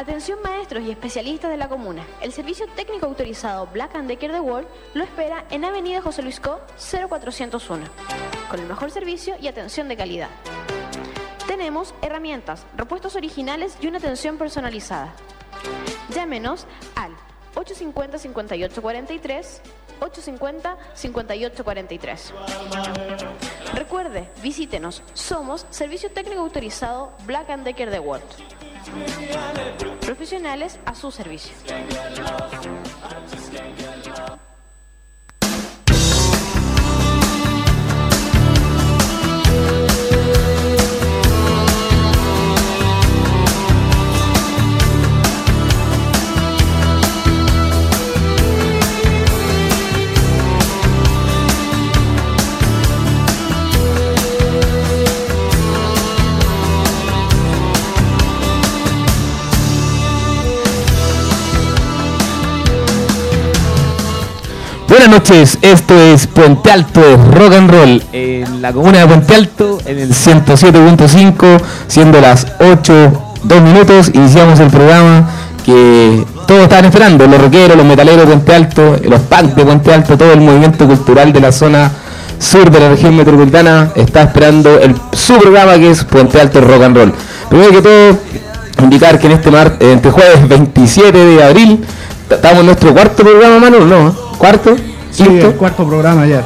Atención maestros y especialistas de la comuna. El servicio técnico autorizado Black Decker de World lo espera en Avenida José Luis Co 0401, con el mejor servicio y atención de calidad. Tenemos herramientas, repuestos originales y una atención personalizada. Llámenos al 850-5843, 850-5843. Recuerde, visítenos. Somos Servicio Técnico Autorizado Black Decker de World. Profesionales a su servicio. Buenas noches, esto es Puente Alto Rock and Roll en la comuna de Puente Alto en el 107.5, siendo las 8, 2 minutos, iniciamos el programa que todos estaban esperando, los rockeros, los metaleros de Puente Alto, los punk de Puente Alto, todo el movimiento cultural de la zona sur de la región metropolitana está esperando el, su programa que es Puente Alto Rock and Roll. Primero que todo, indicar que en este mar, entre jueves 27 de abril, estamos en nuestro cuarto programa, Manu, ¿no? ¿Cuarto? Sí, el cuarto programa ya.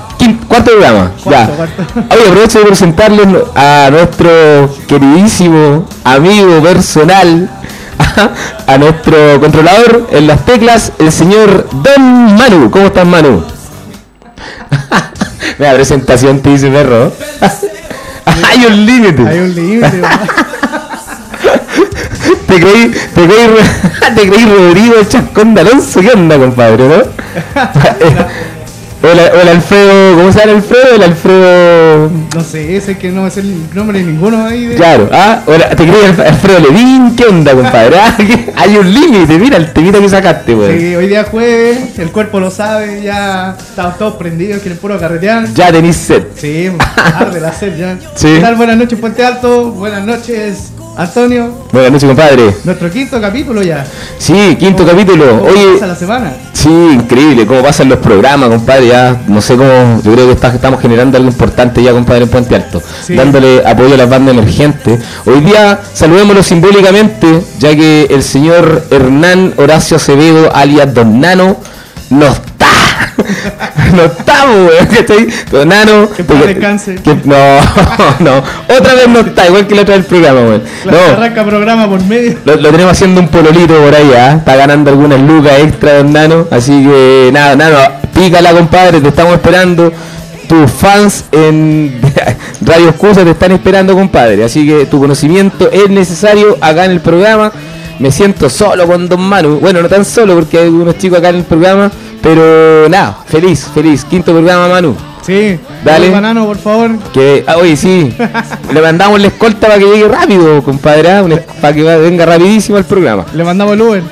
cuarto programa, ya. Oye, aprovecho de presentarles a nuestro queridísimo amigo personal, a nuestro controlador en las teclas, el señor Don Manu. ¿Cómo estás, Manu? La presentación te dice perro. Hay un límite. Hay un límite. Te creí, te creí, te creí Rodrigo Chascón de Alonso, ¿qué onda, compadre, no? O el, Alfredo, ¿cómo se llama el Alfredo? El Alfredo. No sé, ese que no es el nombre de ninguno ahí. De... Claro, ah, te crees Alfredo Levin, ¿qué onda, compadre? Ah, hay un límite, mira el temita que sacaste, weón. Sí, hoy día jueves, el cuerpo lo sabe, ya estamos todos prendidos, quieren puro carretear. Ya tenéis sed. Sí, arde la sed ya. Sí. ¿Qué tal? Buenas noches, Puente Alto, buenas noches, Antonio. Buenas noches, compadre. Nuestro quinto capítulo ya. Sí, quinto capítulo. ¿Cómo Oye, pasa la semana? Sí, increíble. Cómo pasan los programas, compadre. Ya, no sé cómo. Yo creo que estamos generando algo importante ya, compadre, en Puente Alto. Dándole apoyo a las bandas emergentes. Hoy día saludémoslo simbólicamente, ya que el señor Hernán Horacio Acevedo, alias Don Nano, nos no estamos, weón, ¿cachai? Pero nano. Que para descanse. no, no. Otra vez no está, igual que la otra del programa, weón. No. arranca programa por medio. Lo, tenemos haciendo un pololito por ahí, ¿ah? Está ganando algunas lucas extra, don Nano. Así que nada, nano, pícala, compadre, te estamos esperando. Tus fans en Radio Excusa te están esperando, compadre. Así que tu conocimiento es necesario acá en el programa. Me siento solo con Don Manu. Bueno, no tan solo porque hay unos chicos acá en el programa pero nada, feliz, feliz. Quinto programa, Manu. Sí, dale. banano, por favor. Que, ah, oye, sí. le mandamos la escolta para que llegue rápido, compadre. ¿ah? para que venga rapidísimo el programa. Le mandamos el Uber.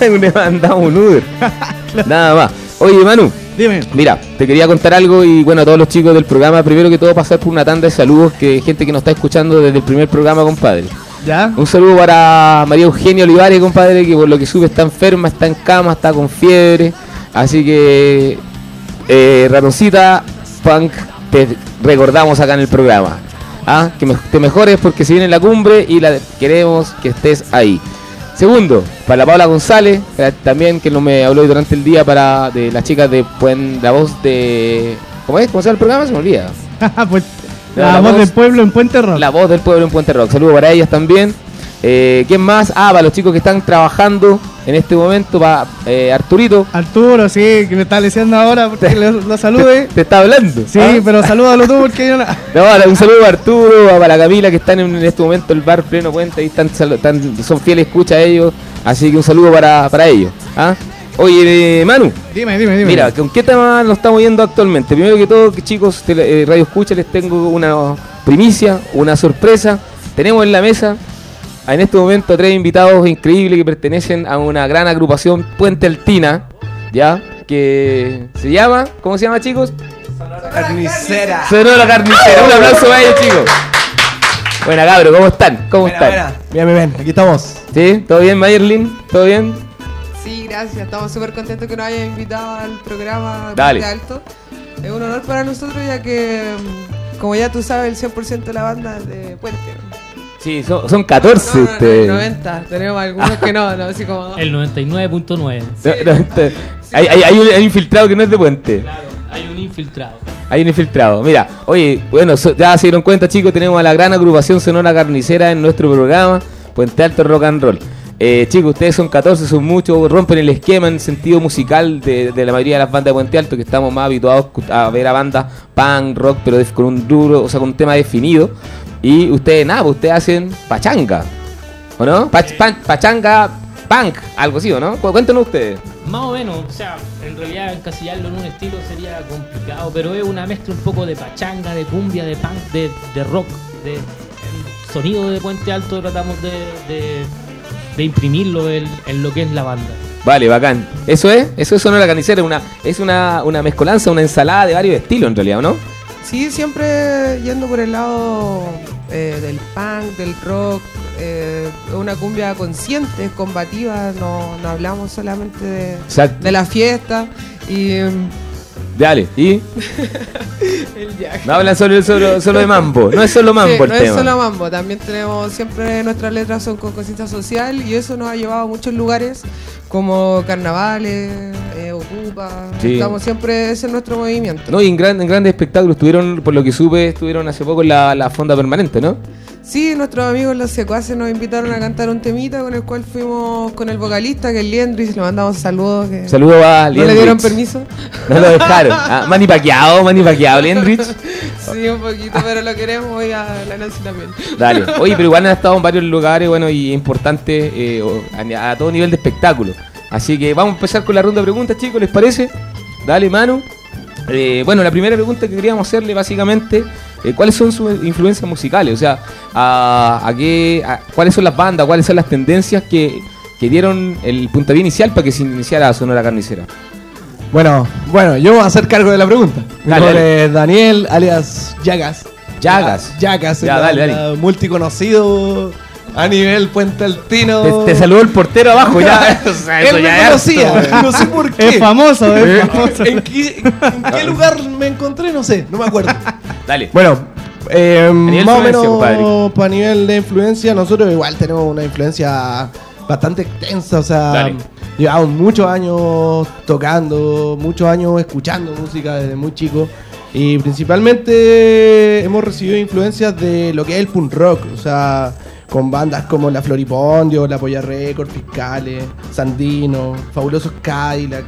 le mandamos un Uber. Nada más. Oye, Manu. Dime. Mira, te quería contar algo y bueno, a todos los chicos del programa, primero que todo pasar por una tanda de saludos que gente que nos está escuchando desde el primer programa, compadre. ¿Ya? Un saludo para María Eugenia Olivares, compadre, que por lo que sube está enferma, está en cama, está con fiebre. Así que, eh, ratoncita, punk, te recordamos acá en el programa. ¿Ah? Que te mejores porque se viene la cumbre y la queremos que estés ahí. Segundo, para la Paula González, también que no me habló durante el día para de las chicas de la voz de. ¿Cómo es? ¿Cómo se llama el programa? Se me olvida. pues, la, voz, del pueblo en Puente Rock. La voz del pueblo en Puente Rock. Saludos para ellas también. Eh, ¿Quién más? Ah, para los chicos que están trabajando en este momento, para eh, Arturito. Arturo, sí, que me está diciendo ahora porque lo, salude. Te está hablando. Sí, ¿ah? pero salúdalo tú porque yo no. no. un saludo a Arturo, para Camila que están en, este momento el bar pleno puente y están, son fieles escucha a ellos. Así que un saludo para, ellos. ¿ah? Oye, Manu. Dime, dime, dime. Mira, ¿con qué tema nos estamos viendo actualmente? Primero que todo, chicos, eh, Radio Escucha, les tengo una primicia, una sorpresa. Tenemos en la mesa en este momento tres invitados increíbles que pertenecen a una gran agrupación Puente Altina, ¿ya? Que se llama, ¿cómo se llama chicos? Sonora Carnicera. Sonora Carnicera. Un aplauso para ellos chicos. Buena, cabro, ¿cómo están? ¿Cómo están? Bien, bien, bien, aquí estamos. ¿Sí? ¿Todo bien, Mayerlin? ¿Todo bien? Sí, gracias. Estamos súper contentos que nos hayan invitado al programa Dale. de Alto. Es un honor para nosotros ya que, mm, como ya tú sabes, el 100% de la banda es de Puente. Sí, son, son 14 No, no, no, ustedes. el 90. Tenemos algunos que no, no, así como... El 99.9. No, no, este- hay, hay- hay un, hay un infiltrado que no es de puente. Claro, hay un infiltrado. Hay un infiltrado. Mira, oye, bueno, so- ya se dieron cuenta, chicos, tenemos a la gran agrupación Sonora Carnicera en nuestro programa, Puente Alto Rock and Roll. Eh, chicos, ustedes son 14, son muchos, rompen el esquema en sentido musical de, de la mayoría de las bandas de Puente Alto, que estamos más habituados a ver a bandas punk, rock, pero con un duro, o sea, con un tema definido. Y ustedes, nada, pues ustedes hacen pachanga, ¿o no? Pach- pan- pachanga, punk, algo así, ¿o no? Cu- Cuéntenos ustedes. Más o menos, o sea, en realidad encasillarlo en un estilo sería complicado, pero es una mezcla un poco de pachanga, de cumbia, de punk, de, de rock, de el sonido de Puente Alto tratamos de, de, de imprimirlo en, en lo que es la banda. Vale, bacán. Eso es, eso es Sonora Carnicera, una, es una, una mezcolanza, una ensalada de varios estilos en realidad, ¿o ¿no? Sí, siempre yendo por el lado eh, del punk, del rock, eh, una cumbia consciente, combativa, no, no hablamos solamente de, la fiesta y... Dale, y el Jack. no hablan solo, solo, solo de mambo, no es solo mambo Sí, el no es tema. solo mambo, también tenemos siempre nuestras letras son con conciencia social y eso nos ha llevado a muchos lugares como carnavales, eh, Ocupa, Sí. estamos siempre, ese es nuestro movimiento. No, y en, gran- en grandes espectáculos estuvieron, por lo que supe, estuvieron hace poco en la, la fonda permanente, ¿no? Sí, nuestros amigos los secuaces nos invitaron a cantar un temita con el cual fuimos con el vocalista que es Liendrich, le mandamos saludos que Saludos a no le dieron permiso. No lo dejaron. Ah, mani paqueado, mani paqueado, Lienrich. Sí, un poquito, pero lo queremos hoy a la Nancy también. Dale. Oye, pero igual han estado en varios lugares, bueno, y importantes eh, a todo nivel de espectáculo. Así que vamos a empezar con la ronda de preguntas, chicos, ¿les parece? Dale, mano. Eh, bueno, la primera pregunta que queríamos hacerle básicamente, eh, ¿cuáles son sus influencias musicales? O sea, a, a qué, a- ¿cuáles son las bandas, cuáles son las tendencias que, que dieron el puntapié inicial para que se iniciara Sonora Carnicera? Bueno, bueno, yo voy a hacer cargo de la pregunta. Mi Dale, nombre dale. es Daniel, alias Yagas. Llagas. Yagas, Ya, dale. multiconocido a nivel Puente Altino. Te, te saludó el portero abajo ya. O sea, eso Él me ya es conocía, harto. no sé por qué. Es famoso, es famoso. ¿En qué, en qué lugar me encontré? No sé, no me acuerdo. Dale. Bueno, eh, nivel más o influencia, menos para nivel de influencia, nosotros igual tenemos una influencia bastante extensa, o sea, Dale. llevamos muchos años tocando, muchos años escuchando música desde muy chico y principalmente hemos recibido influencias de lo que es el punk rock, o sea, con bandas como La Floripondio, La Polla Record, Fiscales, Sandino, Fabulosos Cadillac.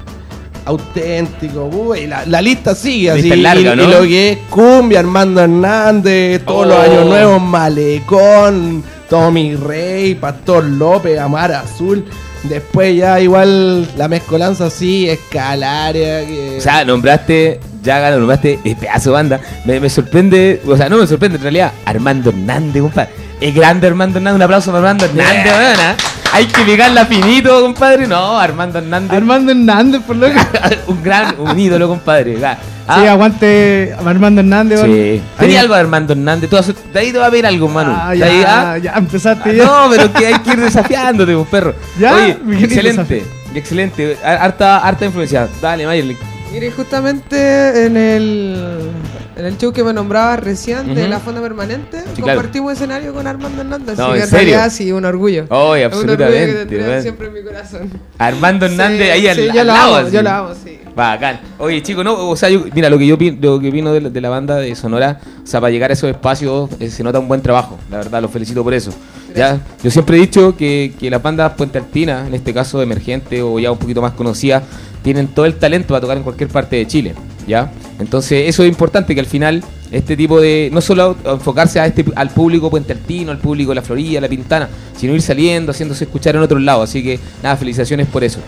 Auténtico, uy, la, la lista sigue así. Lista es larga, y, ¿no? y lo que es Cumbia, Armando Hernández, todos los Oh. años nuevos, Malecón, Tommy Rey, Pastor López, Amar Azul. Después ya igual la mezcolanza así, Escalaria. Que... O sea, nombraste, ya nombraste el pedazo de banda. Me, me sorprende, o sea, no me sorprende en realidad. Armando Hernández, compadre. Es grande Armando Hernández, un aplauso para Armando Hernández, weón, ¿ah? Hay que pegarla finito, compadre. No, Armando Hernández. Armando Hernández, por lo que. un gran, un ídolo, compadre. Ah, Sí, aguante Armando Hernández. sí. Tenía algo de Armando Hernández. Tú de ahí te va a ver algo, Manu. Ah, ya, ahí, ah, ya empezaste Ah, ya. No, pero que hay que ir desafiándote, pues, perro. Ya, Oye, excelente, excelente. Harta, harta influencia. Dale, Mayerly. Mire, justamente en el, en el show que me nombraba recién de la Fonda Permanente, Sí, claro. compartimos escenario con Armando Hernández. No, así ¿en que en serio? realidad sí, un orgullo. Un que absolutamente. weón. siempre en mi corazón. Armando Hernández Sí, ahí al, sí, al yo lo lado. amo, así. yo lo amo, sí. Bacán. Oye, chicos, no, o sea, yo- mira, lo que yo pi- lo que vino de la, de la banda de Sonora, o sea, para llegar a esos espacios eh, se nota un buen trabajo, la verdad, los felicito por eso. Ya, yo siempre he dicho que, que las bandas Puente Alpina, en este caso emergente o ya un poquito más conocidas, tienen todo el talento para tocar en cualquier parte de Chile, ¿ya? Entonces, eso es importante que al final este tipo de no solo enfocarse a este al público Puente Altino, al público de la Florida, la Pintana, sino ir saliendo, haciéndose escuchar en otros lados, así que nada, felicitaciones por eso.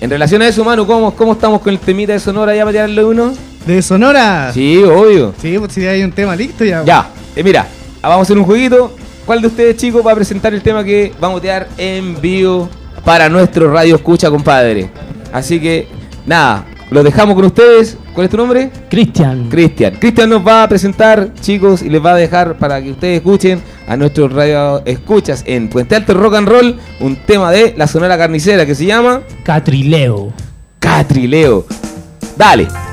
En relación a eso, Manu, ¿cómo, cómo estamos con el temita de Sonora ya para tirarle uno? ¿De Sonora? Sí, obvio. Sí, pues si hay un tema listo ya. Ya, eh, mira, vamos a hacer un jueguito. ¿Cuál de ustedes, chicos, va a presentar el tema que vamos a tirar en vivo para nuestro radio escucha, compadre? Así que, nada, lo dejamos con ustedes. ¿Cuál es tu nombre? Cristian. Cristian. Cristian nos va a presentar, chicos, y les va a dejar para que ustedes escuchen a nuestros radio escuchas en Puente Alto Rock and Roll un tema de la Sonora Carnicera que se llama Catrileo. Catrileo. Dale.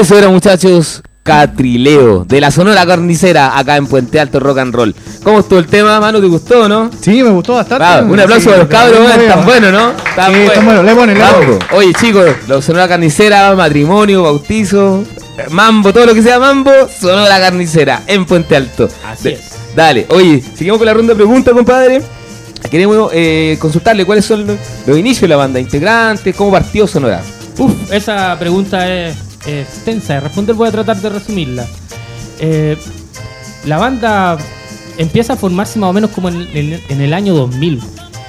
Eso era, muchachos, Catrileo, de la Sonora Carnicera, acá en Puente Alto Rock and Roll. ¿Cómo estuvo el tema, Manu? ¿Te gustó, no? Sí, me gustó bastante. Bravo, un aplauso Sí, a los cabros, están buenos, ¿no? Sí, están buenos, le ponen, le ponen. Oye, chicos, la Sonora Carnicera, matrimonio, bautizo, mambo, todo lo que sea mambo, Sonora Carnicera, en Puente Alto. Así De- es. Dale, oye, seguimos con la ronda de preguntas, compadre. Queremos eh, consultarle cuáles son los, los inicios de la banda, integrantes, cómo partió Sonora. Uf, esa pregunta es extensa de responder, voy a tratar de resumirla. Eh, la banda empieza a formarse más o menos como en, en- en el año 2000,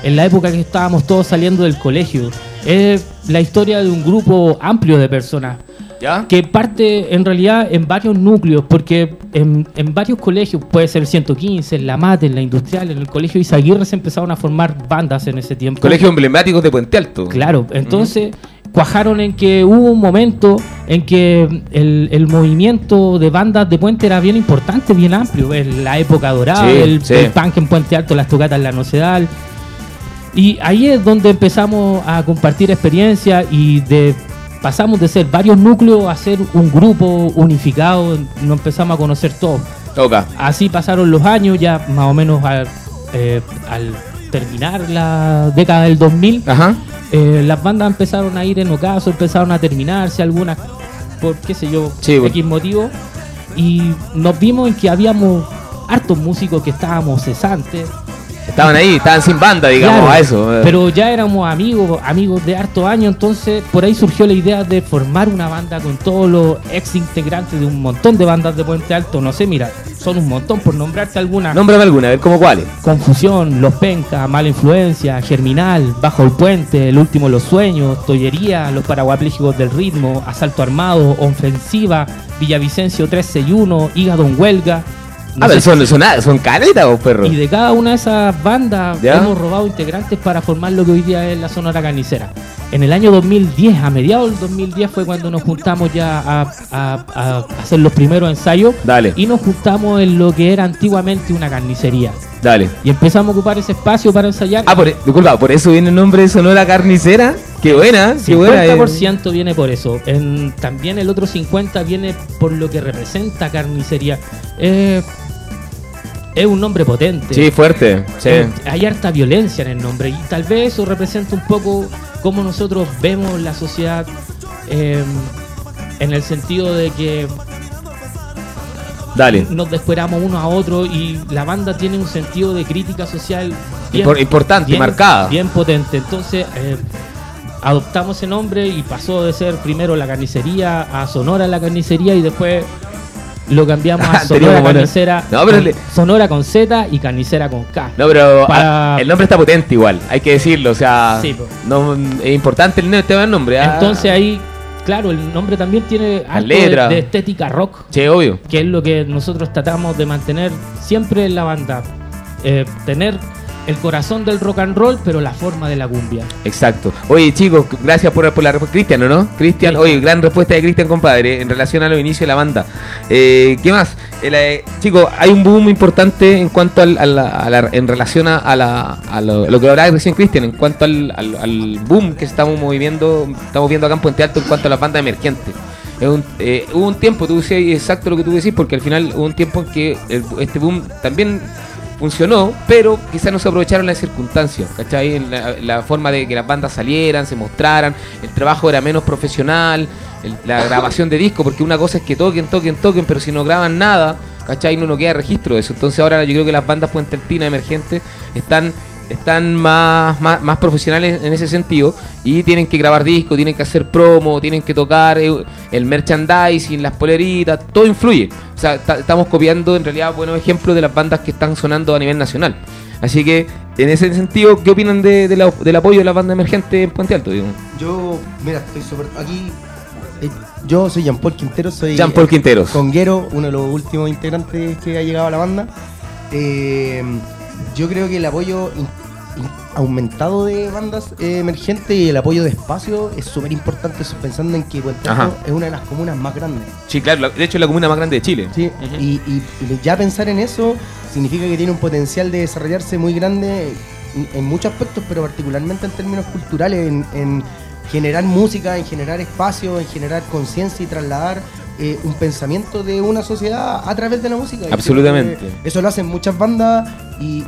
en la época que estábamos todos saliendo del colegio. Es la historia de un grupo amplio de personas ¿Ya? que parte en realidad en varios núcleos, porque en, en varios colegios, puede ser el 115, en la MATE, en la Industrial, en el colegio Izaguirre se empezaron a formar bandas en ese tiempo. Colegios emblemáticos de Puente Alto. Claro, entonces cuajaron en que hubo un momento en que el, el movimiento de bandas de Puente era bien importante, bien amplio. En la época dorada, Sí, el, sí. el punk en Puente Alto, las tocatas en la Nocedal. Y ahí es donde empezamos a compartir experiencias y de pasamos de ser varios núcleos a ser un grupo unificado, nos empezamos a conocer todos. Toca. Así pasaron los años, ya más o menos al, eh, al terminar la década del 2000, Ajá. Eh, las bandas empezaron a ir en ocaso, empezaron a terminarse, algunas por qué sé yo, Sí, bueno. X motivo, y nos vimos en que habíamos hartos músicos que estábamos cesantes, Estaban ahí, estaban sin banda, digamos, Claro, a eso. eh. Pero ya éramos amigos, amigos de harto año, entonces por ahí surgió la idea de formar una banda con todos los ex integrantes de un montón de bandas de Puente Alto. No sé, mira, son un montón por nombrarte algunas. Nómbrame alguna, a ver cómo cuáles. Confusión, Los Pencas, Mala Influencia, Germinal, Bajo el Puente, El Último los Sueños, Tollería, Los Paraguaplígicos del Ritmo, Asalto Armado, Ofensiva, Villavicencio 361, Hígado en Huelga. No a ver, son, son, son caretas, vos, perro. y de cada una de esas bandas ¿Ya? hemos robado integrantes para formar lo que hoy día es la Sonora Carnicera. En el año 2010, a mediados del 2010 fue cuando nos juntamos ya a, a- a hacer los primeros ensayos Dale, y nos juntamos en lo que era antiguamente una carnicería. dale. Y empezamos a ocupar ese espacio para ensayar. Ah, por, disculpa, por eso viene el nombre de Sonora Carnicera. Qué buena, qué buena. eh. 50% viene por eso. En- también el otro 50% viene por lo que representa carnicería. Eh, es un nombre potente. Sí, fuerte. Sí. Eh, Hay harta violencia en el nombre y tal vez eso representa un poco cómo nosotros vemos la sociedad eh, en el sentido de que Dale. nos descueramos uno a otro y la banda tiene un sentido de crítica social bien, Impor- importante, bien- marcada. bien potente. Entonces eh, adoptamos ese nombre y pasó de ser primero la carnicería a Sonora la carnicería y después lo cambiamos a Sonora Carnicera. No, pero con- le- Sonora con Z y Carnicera con K. No, pero Para- ah, el nombre está potente igual, hay que decirlo, o sea, Sí, no, es importante el, tema del nombre. ah. Entonces ahí, claro, el nombre también tiene algo de estética rock, Sí, obvio. que es lo que nosotros tratamos de mantener siempre en la banda. Eh, tener el corazón del rock and roll, pero la forma de la cumbia. Exacto. Oye, chicos, gracias por, por la respuesta. Cristian, ¿o ¿no? Cristian, oye, gran respuesta de Cristian, compadre, en relación a los inicios de la banda. Eh, ¿Qué más? El, eh, chicos, hay un boom importante en cuanto al, a la- a la- en relación a, a la, a lo, lo que hablaba recién Cristian, en cuanto al, al- al boom que estamos moviendo, estamos viendo acá en Puente Alto en cuanto a las bandas emergentes. Es un- eh, hubo un tiempo, tú decías exacto lo que tú decís, porque al final hubo un tiempo en que el- este boom también funcionó, pero quizás no se aprovecharon las circunstancias, ¿cachai? La, la forma de que las bandas salieran, se mostraran, el trabajo era menos profesional, la grabación de disco, porque una cosa es que toquen, toquen, toquen, pero si no graban nada, ¿cachai? No, no queda registro de eso. Entonces ahora yo creo que las bandas puenteltinas emergentes están están más, más, más profesionales en ese sentido y tienen que grabar discos, tienen que hacer promo, tienen que tocar eh, el merchandising, las poleritas, todo influye. O sea, ta- estamos copiando en realidad buenos ejemplos de las bandas que están sonando a nivel nacional. Así que, en ese sentido, ¿qué opinan de, de la- del apoyo de la banda emergente en Puente Alto? Digo? Yo, mira, estoy súper. Aquí. eh, yo soy Jean Paul Quintero, soy. Jean-Paul Quinteros. Conguero, uno de los últimos integrantes que ha llegado a la banda. Eh, yo creo que el apoyo aumentado de bandas eh, emergentes y el apoyo de espacio es súper importante, eso pensando en que Puente Alto es una de las comunas más grandes. Sí, claro, la- de hecho es la comuna más grande de Chile. Sí, y, y- y ya pensar en eso significa que tiene un potencial de desarrollarse muy grande en, en muchos aspectos, pero particularmente en términos culturales, en, en generar música, en generar espacio, en generar conciencia y trasladar eh, un pensamiento de una sociedad a través de la música. Absolutamente. Eso lo hacen muchas bandas y,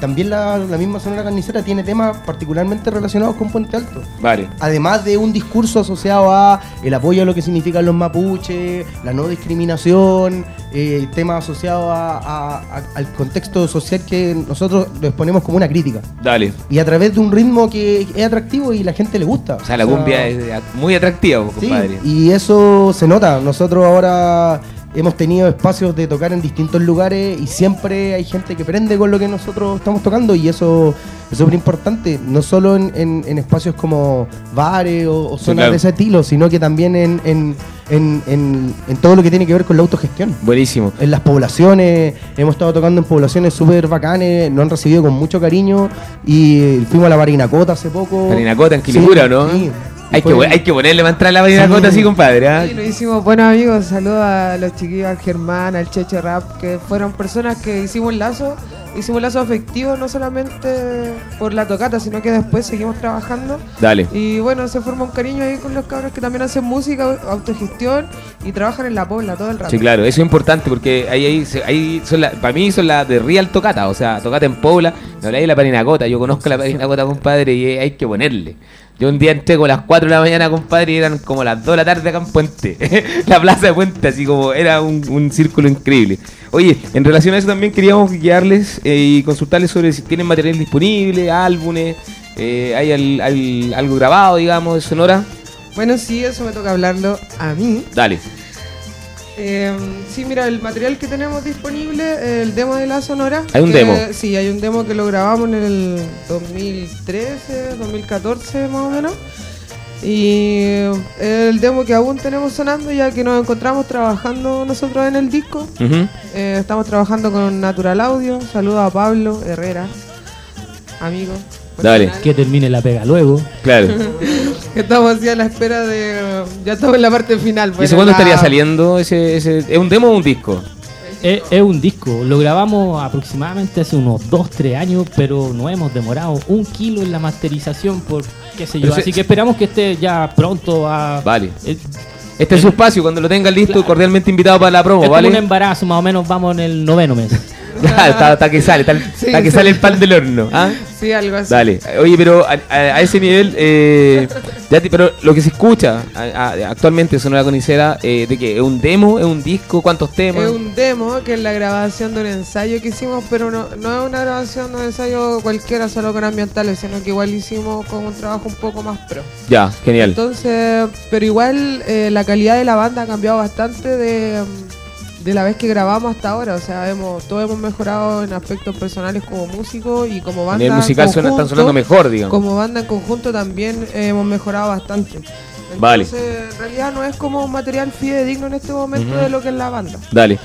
también la, la misma Sonora Carnicera tiene temas particularmente relacionados con Puente Alto Vale. además de un discurso asociado a el apoyo a lo que significan los mapuches, la no discriminación, eh, temas asociados a- a- a- al contexto social que nosotros lo exponemos como una crítica. Dale. Y a través de un ritmo que es atractivo y la gente le gusta. O sea, la cumbia es muy atractiva, Sí, compadre. y eso se nota. Nosotros ahora hemos tenido espacios de tocar en distintos lugares y siempre hay gente que prende con lo que nosotros estamos tocando y eso es súper importante, no solo en, en- en espacios como bares o, o Sí, zonas claro. de ese estilo, sino que también en, en- en- todo lo que tiene que ver con la autogestión. Buenísimo. En las poblaciones, hemos estado tocando en poblaciones súper bacanes, nos han recibido con mucho cariño y fuimos a la Barinacota hace poco. Parinacota en Sí, Quilicura, ¿no? sí. Hay, que, hay que ponerle para entrar a la Parinacota Sí. así, compadre. ¿ah? Sí, lo hicimos buenos amigos. Saludos a los chiquillos, al Germán, al Checho Rap, que fueron personas que hicimos lazo. Hicimos lazo afectivo no solamente por la tocata, sino que después seguimos trabajando. Dale. Y bueno, se forma un cariño ahí con los cabros que también hacen música, autogestión y trabajan en la pobla todo el rato. Sí, claro, eso es importante porque ahí, ahí, ahí son la, para mí son las de Real Tocata, o sea, Tocata en Pobla, me habláis de la Parinacota, yo conozco la Parinacota, compadre, y hay que ponerle. Yo un día entré como las 4 de la mañana, compadre, y eran como las 2 de la tarde acá en Puente. la plaza de Puente, así como era un, un círculo increíble. Oye, en relación a eso también queríamos guiarles eh, y consultarles sobre si tienen material disponible, álbumes, eh, hay al- al- algo grabado, digamos, de Sonora. Bueno, sí, eso me toca hablarlo a mí. Dale. Eh, sí, mira, el material que tenemos disponible, el demo de la Sonora. Hay un que- demo. Sí, hay un demo que lo grabamos en el 2013, 2014 más o menos. Y el demo que aún tenemos sonando ya que nos encontramos trabajando nosotros en el disco. Eh, estamos trabajando con Natural Audio. Saludos a Pablo Herrera, amigo. Dale. Que termine la pega luego. Claro. Que estamos así a la espera de... Ya estamos en la parte final. ¿Y eso cuándo la- estaría saliendo? Ese, ese, ¿Es un demo o un disco? Es, es un disco, lo grabamos aproximadamente hace unos 2-3 años, pero no hemos demorado un kilo en la masterización por qué sé yo. Pero se- Así que esperamos que esté ya pronto a... Vale. Eh, Este es su espacio, cuando lo tengan listo, Claro. cordialmente invitado para la promo, es como un ¿vale? embarazo, más o menos vamos en el noveno mes. Hasta, hasta que sale, Sí, hasta que sí. sale el pan del horno. ¿ah? Sí, algo así. Dale. Oye, pero a, a- a ese nivel, eh, ya te- pero lo que se escucha a- actualmente en Sonora Conicera, eh, ¿de qué? ¿Es un demo? ¿Es un disco? ¿Cuántos temas? Es un demo que es la grabación de un ensayo que hicimos, pero no, no es una grabación de un ensayo cualquiera solo con ambientales, sino que igual hicimos con un trabajo un poco más pro. Ya, genial. Entonces, pero igual eh, la calidad de la banda ha cambiado bastante de, de la vez que grabamos hasta ahora. O sea, hemos, todos hemos mejorado en aspectos personales como músicos y como banda. en musical suena, están conjunto, sonando mejor, digamos. Como banda en conjunto también hemos mejorado bastante. Entonces, Vale. en realidad no es como un material fidedigno en este momento de lo que es la banda. Dale.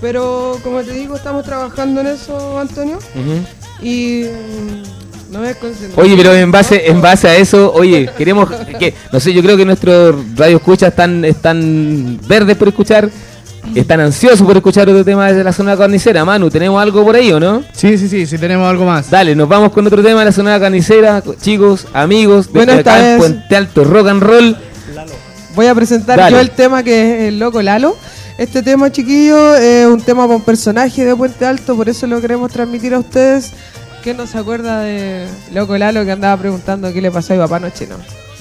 Pero como te digo, estamos trabajando en eso, Antonio. Ujú. Y mm, no me. Oye, pero en base, en base a eso, oye, queremos que, no sé, yo creo que nuestros radio escuchas están, están verdes por escuchar, están ansiosos por escuchar otro tema desde la zona carnicera. Manu, ¿tenemos algo por ahí o no? Sí, sí, sí, sí, tenemos algo más. Dale, nos vamos con otro tema de la zona carnicera, chicos, amigos, de Bueno, esta acá en vez- Puente Alto Rock and Roll. Voy a presentar Dale. yo el tema que es el loco Lalo. Este tema, chiquillo, es un tema un personaje de Puente Alto, por eso lo queremos transmitir a ustedes. Que no se acuerda de Loco Lalo que andaba preguntando qué le pasó a mi papá anoche, no.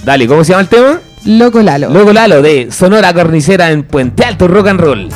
Dale, ¿cómo se llama el tema? Loco Lalo. Loco Lalo de Sonora Carnicera en Puente Alto Rock and Roll.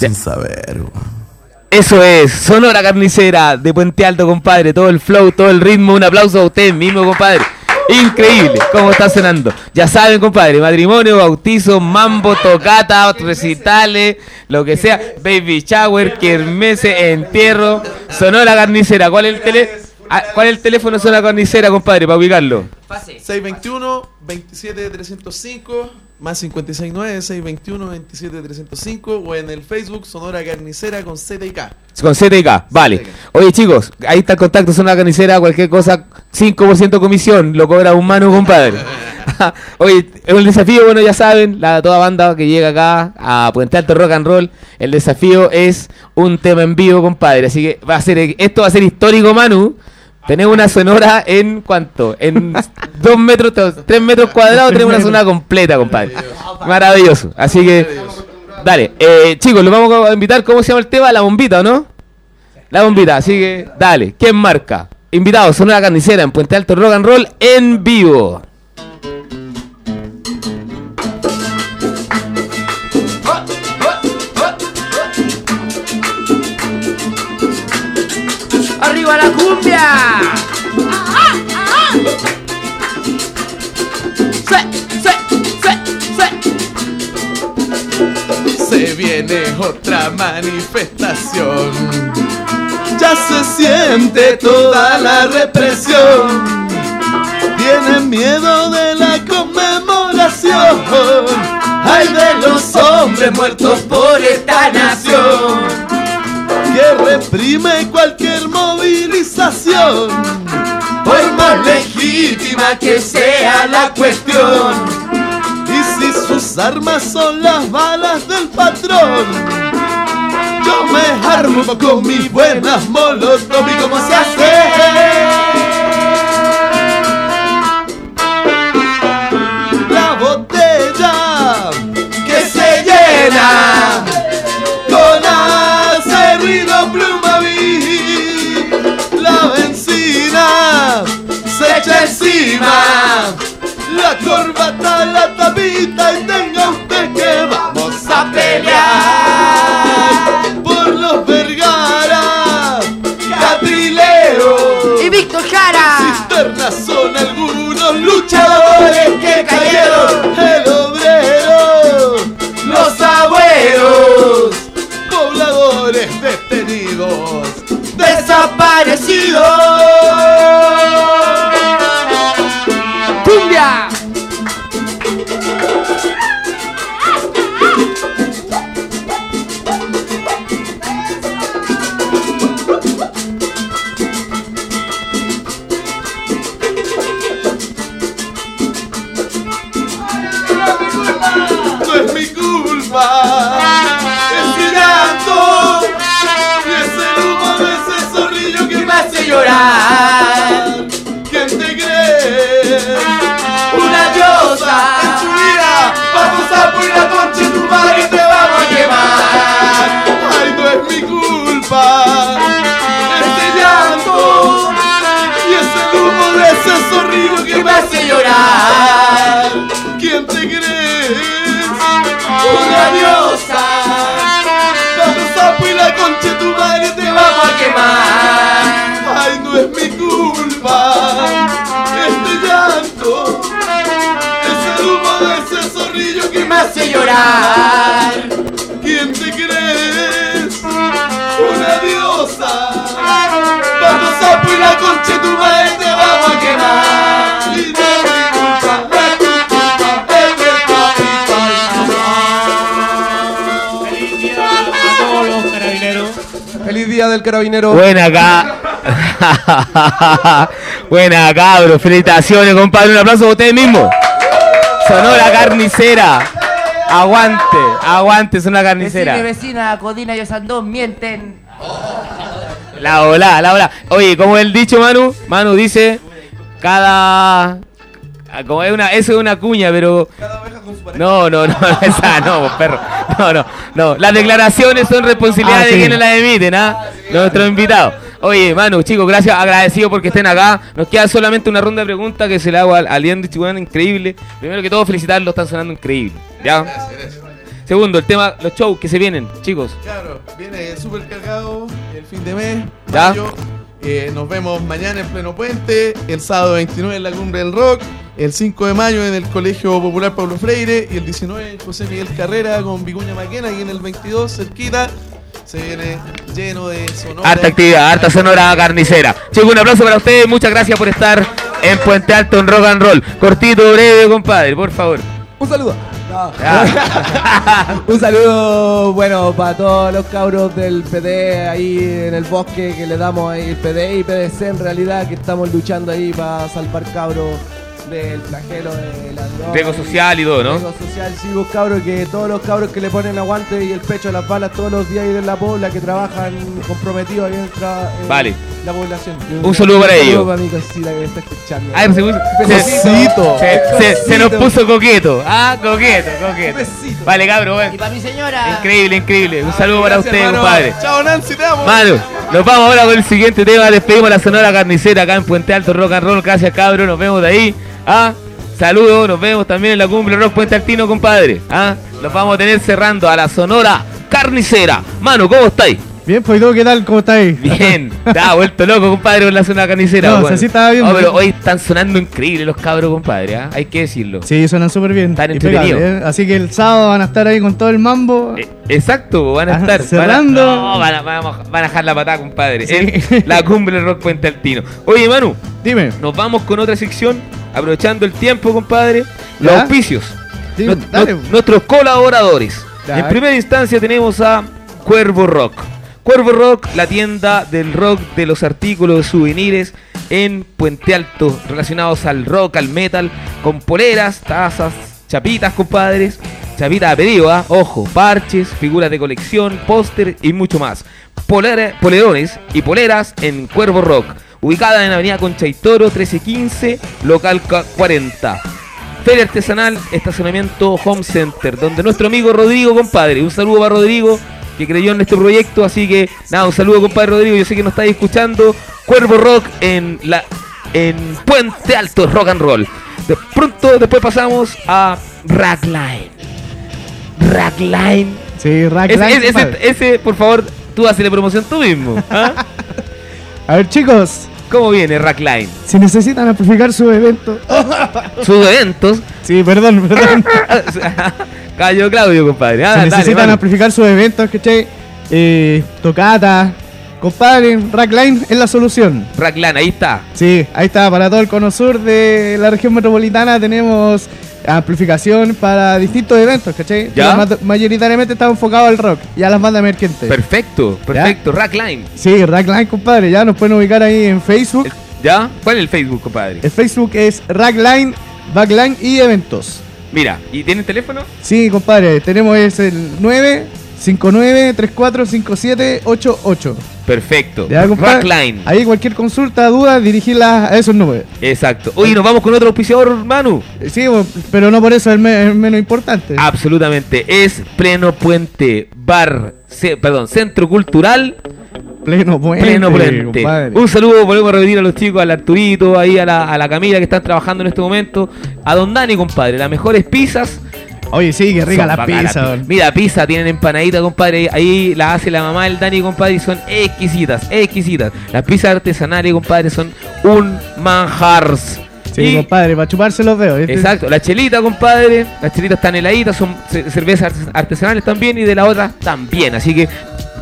Sin saber. Eso es, Sonora Carnicera de Puente Alto, compadre. Todo el flow, todo el ritmo. Un aplauso a usted mismo, compadre. Increíble cómo está sonando. Ya saben, compadre, matrimonio, bautizo, mambo, tocata, recitales, lo que sea, baby shower, kermese, entierro, Sonora Carnicera. ¿Cuál es el tele? ah, ¿Cuál es el teléfono de Sonora Carnicera, compadre, para ubicarlo? 621 27 305 más 569 621 27 305 o en el Facebook Sonora Carnicera con Z y K. Con Z y K, vale. Oye, chicos, ahí está el contacto, Sonora Carnicera, cualquier cosa, 5% comisión, lo cobra un mano, compadre. Oye, es un desafío, bueno, ya saben, la toda banda que llega acá a Puente Alto Rock and Roll, el desafío es un tema en vivo, compadre. Así que va a ser, esto va a ser histórico, Manu. Tenemos una sonora en cuánto? En dos metros, tres metros cuadrados tenemos una sonora completa, compadre. Maravilloso. Así que, dale. Eh, chicos, los vamos a invitar. ¿Cómo se llama el tema? La bombita, ¿o ¿no? La bombita. Así que, dale. ¿Quién marca? Invitados, Sonora Carnicera en Puente Alto Rock and Roll en vivo. La cumbia! Se viene otra manifestación. Ya se siente toda la represión. Tienen miedo de la conmemoración. Ay de los hombres muertos por esta nación. Que reprime cualquier Por más legítima que sea la cuestión. Y si sus armas son las balas del patrón, yo me armo con mis buenas molotov y cómo se hace. Encima. La corbata, la tapita y tenga usted que vamos Del carabinero. Buena acá. Buena cabros, felicitaciones, compadre. Un aplauso a ustedes mismos. Sonora Carnicera. Aguante, aguante, Sonora Carnicera. Vecina y vecina, Codina y Osandón mienten. La ola, la ola. Oye, como el dicho Manu, Manu dice, cada... Como es una, eso es una cuña, pero... No, no, no, esa no, perro. No, no, no. Las declaraciones son responsabilidad Ah, de sí. quienes las emiten, ¿ah? Nuestros invitados. Oye, Manu, chicos, gracias, agradecido porque estén acá. Nos queda solamente una ronda de preguntas que se le hago al, al Ian Richie, weón, increíble. Primero que todo, felicitarlo, están sonando increíble. ¿Ya? Segundo, el tema, los shows que se vienen, chicos. Claro, viene súper cargado el fin de mes. Ya. mayo. Eh, nos vemos mañana en pleno puente, el sábado 29 en la Cumbre del Rock, el 5 de mayo en el Colegio Popular Pablo Freire y el 19 en José Miguel Carrera con Vicuña Maquena y en el 22 cerquita se viene lleno de sonora. Harta actividad, harta sonora carnicera. Chicos, un aplauso para ustedes. Muchas gracias por estar en Puente Alto en Rock and Roll. Cortito, breve, compadre, por favor. Un saludo. Un saludo, bueno, para todos los cabros del PD ahí en el bosque que le damos ahí el PD y PDC en realidad que estamos luchando ahí para salvar cabros del flagelo de la droga. Riesgo social y todo, ¿no? Riesgo social, sí, vos cabros, que todos los cabros que le ponen aguante y el pecho a las balas todos los días ahí en la pobla, que trabajan comprometidos ahí en, tra- en Vale. la población. Un saludo para Un ellos. para mi cosita que me está escuchando. Ay, se, puso- se- nos puso coqueto. Ah, coqueto, coqueto. Besito. Vale, cabro, bueno. Y para mi señora. Increíble, increíble. Un saludo para ustedes, compadre. Chao Nancy, te amo. Mano, nos vamos ahora con el siguiente tema. Despedimos la Sonora Carnicera acá en Puente Alto Rock and Roll. Gracias, cabro. Nos vemos de ahí. Ah, saludos. Nos vemos también en la cumbre Rock Puente Altino, compadre. Ah, nos vamos a tener cerrando a la Sonora Carnicera. Mano, ¿cómo estáis? Bien, pues ¿y qué tal? ¿Cómo estáis? Bien. Está vuelto loco, compadre, con la Sonora Carnicera. No, bueno. sí estaba bien, Oh, pero hoy están sonando increíbles los cabros, compadre. ¿ah? Hay que decirlo. Sí, suenan súper bien. Están entretenidos. ¿eh? Así que el sábado van a estar ahí con todo el mambo. Eh, Exacto, van a Ajá, estar cerrando. Van a, no, van a, van a- van a dejar la patada, compadre. Sí. en la cumbre Rock Puente Altino. Oye, Manu, Dime. nos vamos con otra sección, aprovechando el tiempo, compadre. Los ¿Ya? auspicios. Dime, Nu- dale. nu- nuestros colaboradores. Ya. En primera instancia tenemos a Cuervo Rock. Cuervo Rock, la tienda del rock de los artículos de souvenirs en Puente Alto, relacionados al rock, al metal, con poleras, tazas, chapitas, compadres. Chapitas a pedido, ¿ah? ojo, parches, figuras de colección, póster y mucho más. Polera- polerones y poleras en Cuervo Rock, ubicada en Avenida Concha y Toro 1315, local ca- 40. Feria Artesanal, estacionamiento Home Center, donde nuestro amigo Rodrigo, compadre, un saludo para Rodrigo, que creyó en este proyecto, así que nada, un saludo compadre Rodrigo, yo sé que nos estáis escuchando, Cuervo Rock en la en Puente Alto Rock and Roll. De pronto después pasamos a Rackline. Rackline. Sí, Rack Ese, por favor, tú haces promoción tú mismo. ¿ah? A ver, chicos, ¿Cómo viene Rackline? si necesitan amplificar su evento. Sus eventos. Sí, perdón, perdón. Cayó Claudio, compadre. Ah, si dale, necesitan amplificar sus eventos, ¿cachai? Eh, tocata. Compadre, Rackline es la solución. Rackline, ahí está. Sí, ahí está, para todo el cono sur de la región metropolitana tenemos amplificación para distintos eventos, ¿cachai? Ya. Mayoritariamente está enfocado al rock y a las bandas emergentes. Perfecto, perfecto. Rackline. Sí, Rackline, compadre, ya nos pueden ubicar ahí en Facebook. ¿Ya? ¿Cuál es el Facebook, compadre? El Facebook es Rackline, Backline y Eventos. Mira, ¿y tienen teléfono? Sí, compadre, tenemos es el 959-345788. Perfecto. Ya. Rackline. Ahí cualquier consulta, duda, dirigirla a esos números. Exacto. Oye, nos vamos con otro auspiciador, Manu. Sí, pero no por eso es el, me- menos importante. Absolutamente. Es Pleno Puente Bar. ce- perdón, Centro Cultural Pleno puente. Pleno Puente. Un saludo, volvemos a repetir a los chicos, al Arturito, ahí a la, a la Camila que están trabajando en este momento. A Don Dani, compadre. Las mejores pizzas. Oye, sí, que rica la pizza. Mira, pizza, tienen empanadita, compadre. Ahí la hace la mamá del Dani, compadre, y son exquisitas, exquisitas. Las pizzas artesanales, compadre, son un manjars. Sí, Y- compadre, para chuparse los dedos. Exacto, la chelita, compadre. Las chelitas están heladitas, son ce- cervezas artes- artesanales también y de la otra también. Así que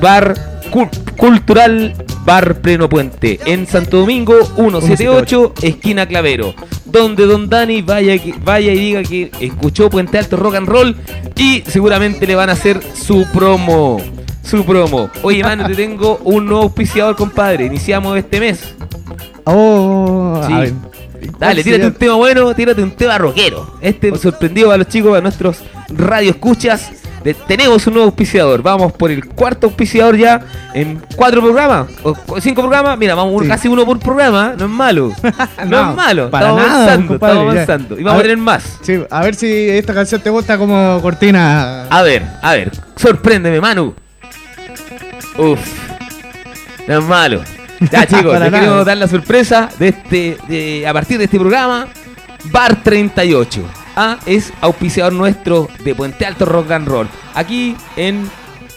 bar cul- cultural, bar pleno puente. En Santo Domingo, 178, esquina Clavero. Donde Don Dani vaya, vaya y diga que escuchó Puente Alto Rock and Roll y seguramente le van a hacer su promo. Su promo. Oye, mano, te tengo un nuevo auspiciador, compadre. Iniciamos este mes. Oh, Sí. a ver. Dale, ¿Cuál tírate un tema bueno, tírate un tema rockero. Este sorprendió a los chicos, a nuestros radio escuchas. Tenemos un nuevo auspiciador. Vamos por el cuarto auspiciador ya en cuatro programas o cinco programas. Mira, vamos Sí. casi uno por programa. No es malo. No, No, es malo. para estamos nada, avanzando, compadre, estamos ya. avanzando. Y A vamos a, ver. tener más. Sí, a ver si esta canción te gusta como cortina. A ver, a ver. Sorpréndeme, Manu. Uf. No es malo. Ya, chicos, les queremos dar la sorpresa de este, de- a partir de este programa. Bar 38. Ah, es auspiciador nuestro de Puente Alto Rock and Roll. Aquí en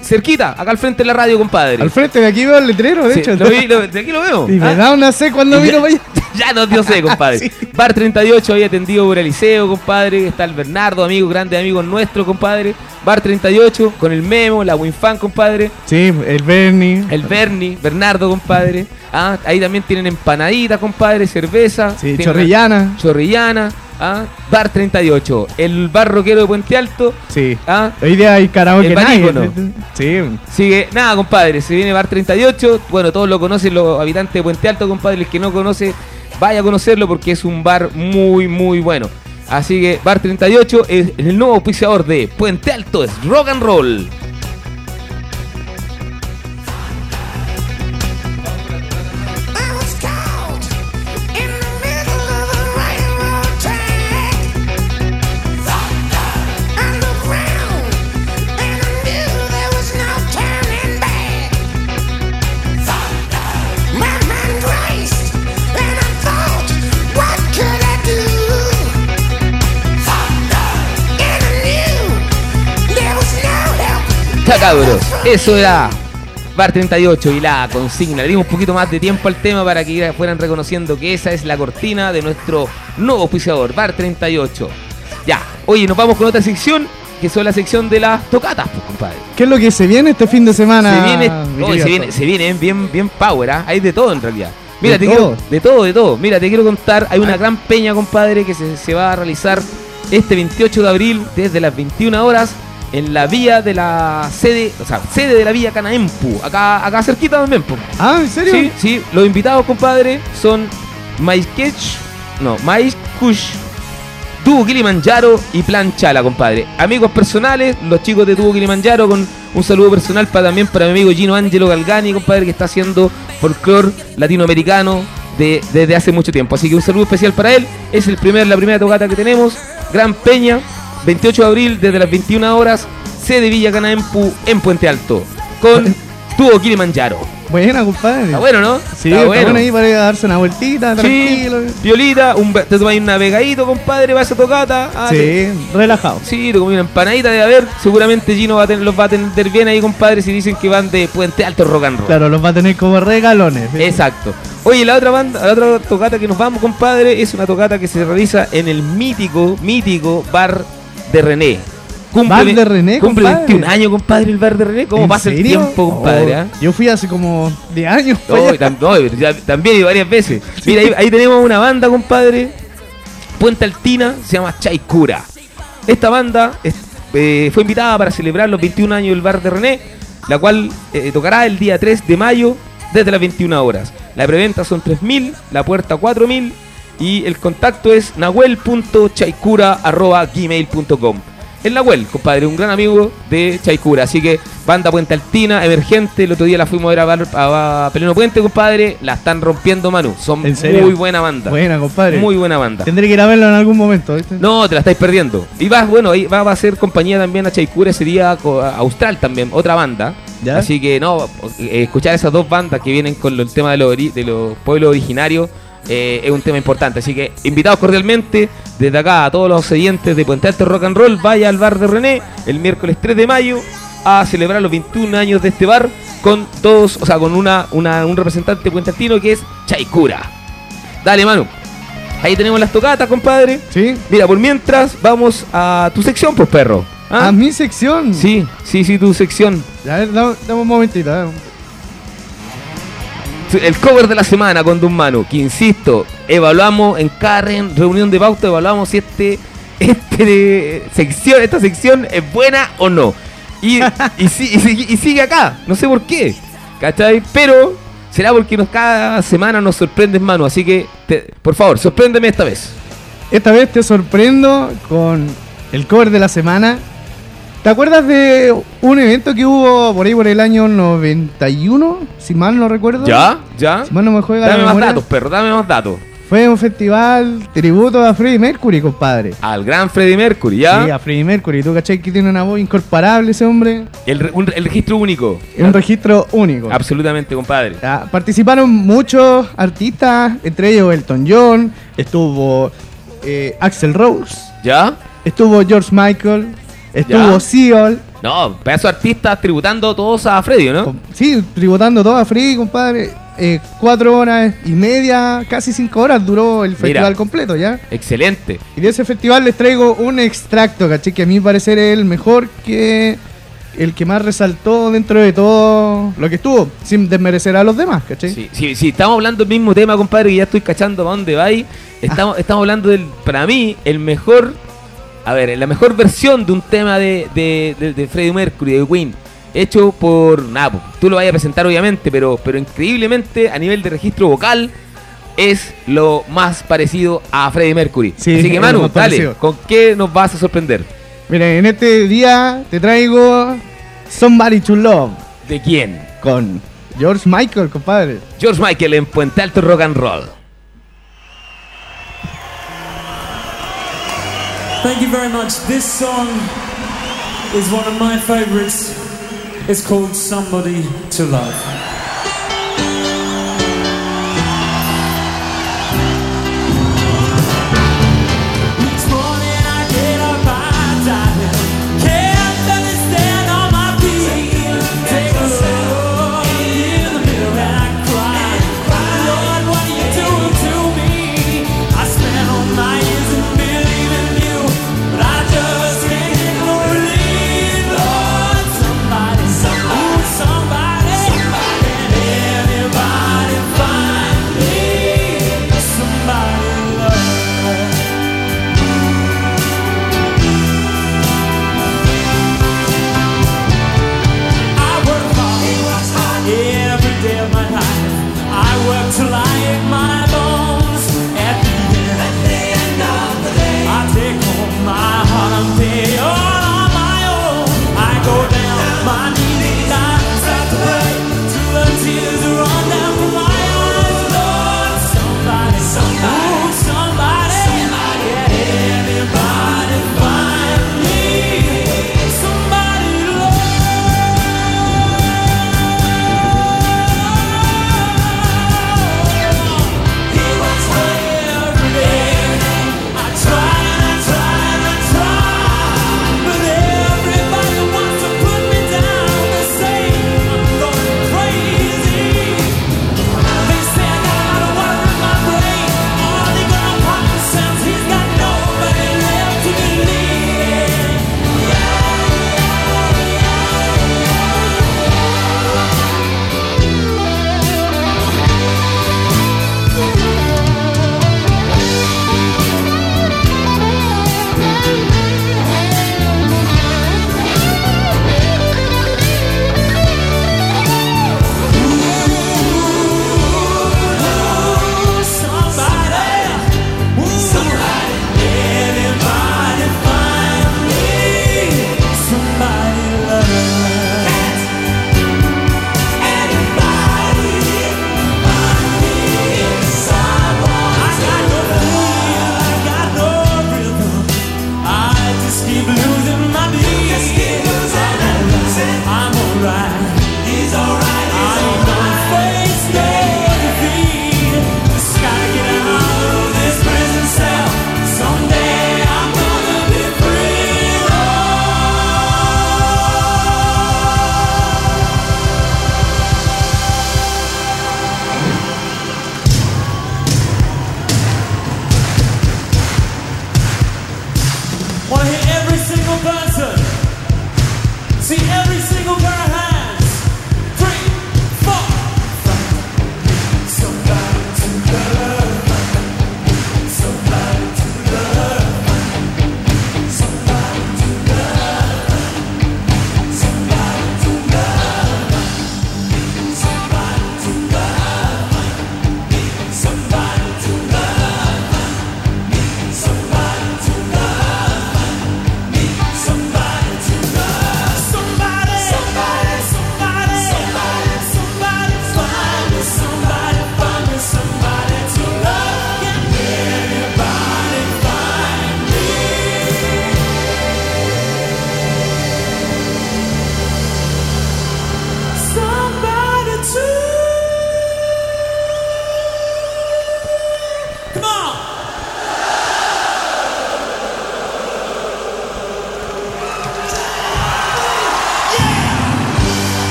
cerquita, acá al frente de la radio, compadre. Al frente de aquí veo el letrero, de Sí, hecho. lo vi, lo- de aquí lo veo. Y me Ah, da una C cuando ya- para allá. ya nos dio sé, compadre. Sí. Bar 38 ahí atendido por Eliseo, compadre. Está el Bernardo, amigo, grande amigo nuestro, compadre. Bar 38 con el Memo, la Winfan, compadre. Sí, el Bernie. El Bernie, Bernardo, compadre. Ah, ahí también tienen empanaditas, compadre, cerveza. Sí, Chorrillana. Chorrillana. Ah, Bar 38. El bar rockero de Puente Alto. Sí. Ah, Hoy día hay karaoke El barígono. Sí. Sigue, nada, compadre, se viene Bar 38. Bueno, todos lo conocen, los habitantes de Puente Alto, compadre. El que no conoce, vaya a conocerlo porque es un bar muy, muy bueno. Así que Bar 38 es el nuevo auspiciador de Puente Alto, es rock and roll. Cabros, eso era Bar 38 y la consigna. Le dimos un poquito más de tiempo al tema para que fueran reconociendo que esa es la cortina de nuestro nuevo auspiciador, Bar 38. Ya, oye, nos vamos con otra sección, que son la sección de las tocatas, pues, compadre. ¿Qué es lo que se viene este fin de semana? Se viene, se viene, se viene bien, bien power, ¿ah? hay de todo en realidad. Mira, ¿De te quiero, todo? de todo, de todo. Mira, te quiero contar, hay una gran peña, compadre, que se, se va a realizar este 28 de abril desde las 21 horas en la vía de la sede, o sea, sede de la vía Canaempu, acá, acá cerquita también, po. Ah, ¿en serio? Sí, sí, los invitados, compadre, son Maikech, no, Maikush, Tubo Kilimanjaro y Plan Chala, compadre. Amigos personales, los chicos de Tubo Kilimanjaro, con un saludo personal para también para mi amigo Gino Angelo Galgani, compadre, que está haciendo folclore latinoamericano de- desde hace mucho tiempo. Así que un saludo especial para él. Es el primer, la primera tocata que tenemos. Gran Peña, 28 de abril, desde las 21 horas, sede Villa Canaempu en Puente Alto, con Tubo Kilimanjaro. Buena, compadre. Está bueno, ¿no? Sí, está bueno. ahí para ir a darse una vueltita, Sí, tranquilo. violita, un, te tomas un navegadito, compadre, para esa tocata. Ah, te- Sí, relajado. Sí, te comí una empanadita de haber. Seguramente Gino va a tener, los va a atender bien ahí, compadre, si dicen que van de Puente Alto Rock and Roll. Claro, los va a tener como regalones. Exacto. Oye, la otra banda, la otra tocata que nos vamos, compadre, es una tocata que se realiza en el mítico, mítico bar de René. ¿Bar de René, Cumple compadre? 21 años, compadre, el bar de René. ¿Cómo ¿En pasa el tiempo, compadre? Oh, ah? Yo fui hace como 10 años. No, para y allá. tam- no, y ya- también y varias veces. Mira, ahí, ahí tenemos una banda, compadre. Puente Altina, se llama Chaicura. Esta banda es- eh, fue invitada para celebrar los 21 años del bar de René, la cual eh, tocará el día 3 de mayo desde las 21 horas. La preventa son 3.000, la puerta 4.000 y el contacto es nahuel.chaicura.gmail.com. El Nahuel, compadre, un gran amigo de Chaicura. Así que banda Puente Altina, emergente. El otro día la fuimos a ver a, a, Pleno Puente, compadre. La están rompiendo, Manu. Son muy buena banda. Buena, compadre. Muy buena banda. Tendré que ir a verlo en algún momento, ¿viste? No, te la estáis perdiendo. Y vas, bueno, ahí va, va a ser compañía también a Chaicura ese día a Austral también, otra banda. ¿Ya? Así que no, eh, escuchar esas dos bandas que vienen con el tema de, los de los pueblos originarios eh, es un tema importante. Así que invitados cordialmente desde acá a todos los oyentes de Puente Alto Rock and Roll, vaya al bar de René el miércoles 3 de mayo a celebrar los 21 años de este bar con todos, o sea, con una, una- un representante puentealtino que es Chaicura. Dale, Manu. Ahí tenemos las tocatas, compadre. Sí. Mira, por mientras vamos a tu sección, pues perro. ¿Ah? A mi sección. Sí, sí, sí, tu sección. A ver, dame, dame un momentito. a ver. El cover de la semana con Don Manu, que insisto, evaluamos en cada re- reunión de pauta, evaluamos si este, este sección, esta sección es buena o no. Y, y, si- y sigue acá, no sé por qué. ¿Cachai? Pero será porque nos, cada semana nos sorprendes, Manu. Así que, te- por favor, sorpréndeme esta vez. Esta vez te sorprendo con el cover de la semana. ¿Te acuerdas de un evento que hubo por ahí por el año 91? Si mal no recuerdo. ¿Ya? ¿Ya? Si mal no me juega la Dame más datos, perro, dame más datos. Fue un festival tributo a Freddie Mercury, compadre. Al gran Freddie Mercury, ¿ya? Sí, a Freddie Mercury. ¿Tú cachai que tiene una voz incomparable ese hombre? el, re- un- el registro único. Un registro único. Absolutamente, compadre. Ya, participaron muchos artistas, entre ellos Elton John, estuvo eh, Axel Rose, ¿Ya? estuvo George Michael, estuvo. Seal, No, pedazo de artistas tributando todos a Freddy, ¿no? con- sí, tributando todo a Free, compadre. Eh, cuatro horas y media, casi cinco horas duró el festival completo, ¿ya? Excelente. Y de ese festival les traigo un extracto, ¿cachai? Que a mi parecer es el mejor que el que más resaltó dentro de todo lo que estuvo, sin desmerecer a los demás, ¿cachai? Sí, sí, sí, estamos hablando del mismo tema, compadre, que ya estoy cachando para dónde va ahí. Estamos, estamos hablando del, para mí, el mejor, a ver, la mejor versión de un tema de, de, de, de Freddie Mercury, de Queen, hecho por, nada, pues, tú lo vayas a presentar obviamente, pero, pero increíblemente a nivel de registro vocal es lo más parecido a Freddie Mercury. Sí, Así que Manu, dale. ¿con qué nos vas a sorprender? Mira, en este día te traigo Somebody to Love ¿De quién? con George Michael, compadre. George Michael en Puente Alto Rock and Roll. Thank you very much. This song is one of my favorites. It's called Somebody to Love.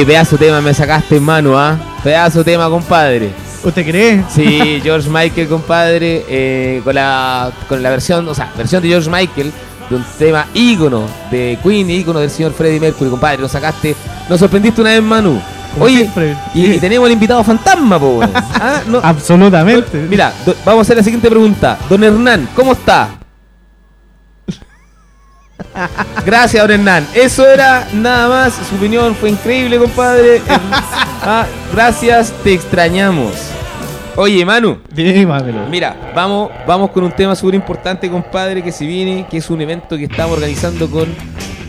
Oye, pedazo tema me sacaste en mano, ¿ah? Pedazo tema, compadre. ¿Usted cree? Sí, George Michael, compadre, eh, con, la, con la versión, o sea, versión de George Michael, de un tema ícono de Queen, ícono del señor Freddie Mercury, compadre. Lo sacaste, nos sorprendiste una vez, Manu. Oye, siempre. y, y tenemos el invitado fantasma, po. Ah, no- Absolutamente. Mira, do- vamos a hacer la siguiente pregunta. Don Hernán, ¿cómo está? Gracias, don Hernán. Eso era nada más. Su opinión fue increíble, compadre. Ah, gracias, te extrañamos. Oye, Manu. Dímamelo. Mira, vamos, vamos con un tema súper importante, compadre, que se viene, que es un evento que estamos organizando con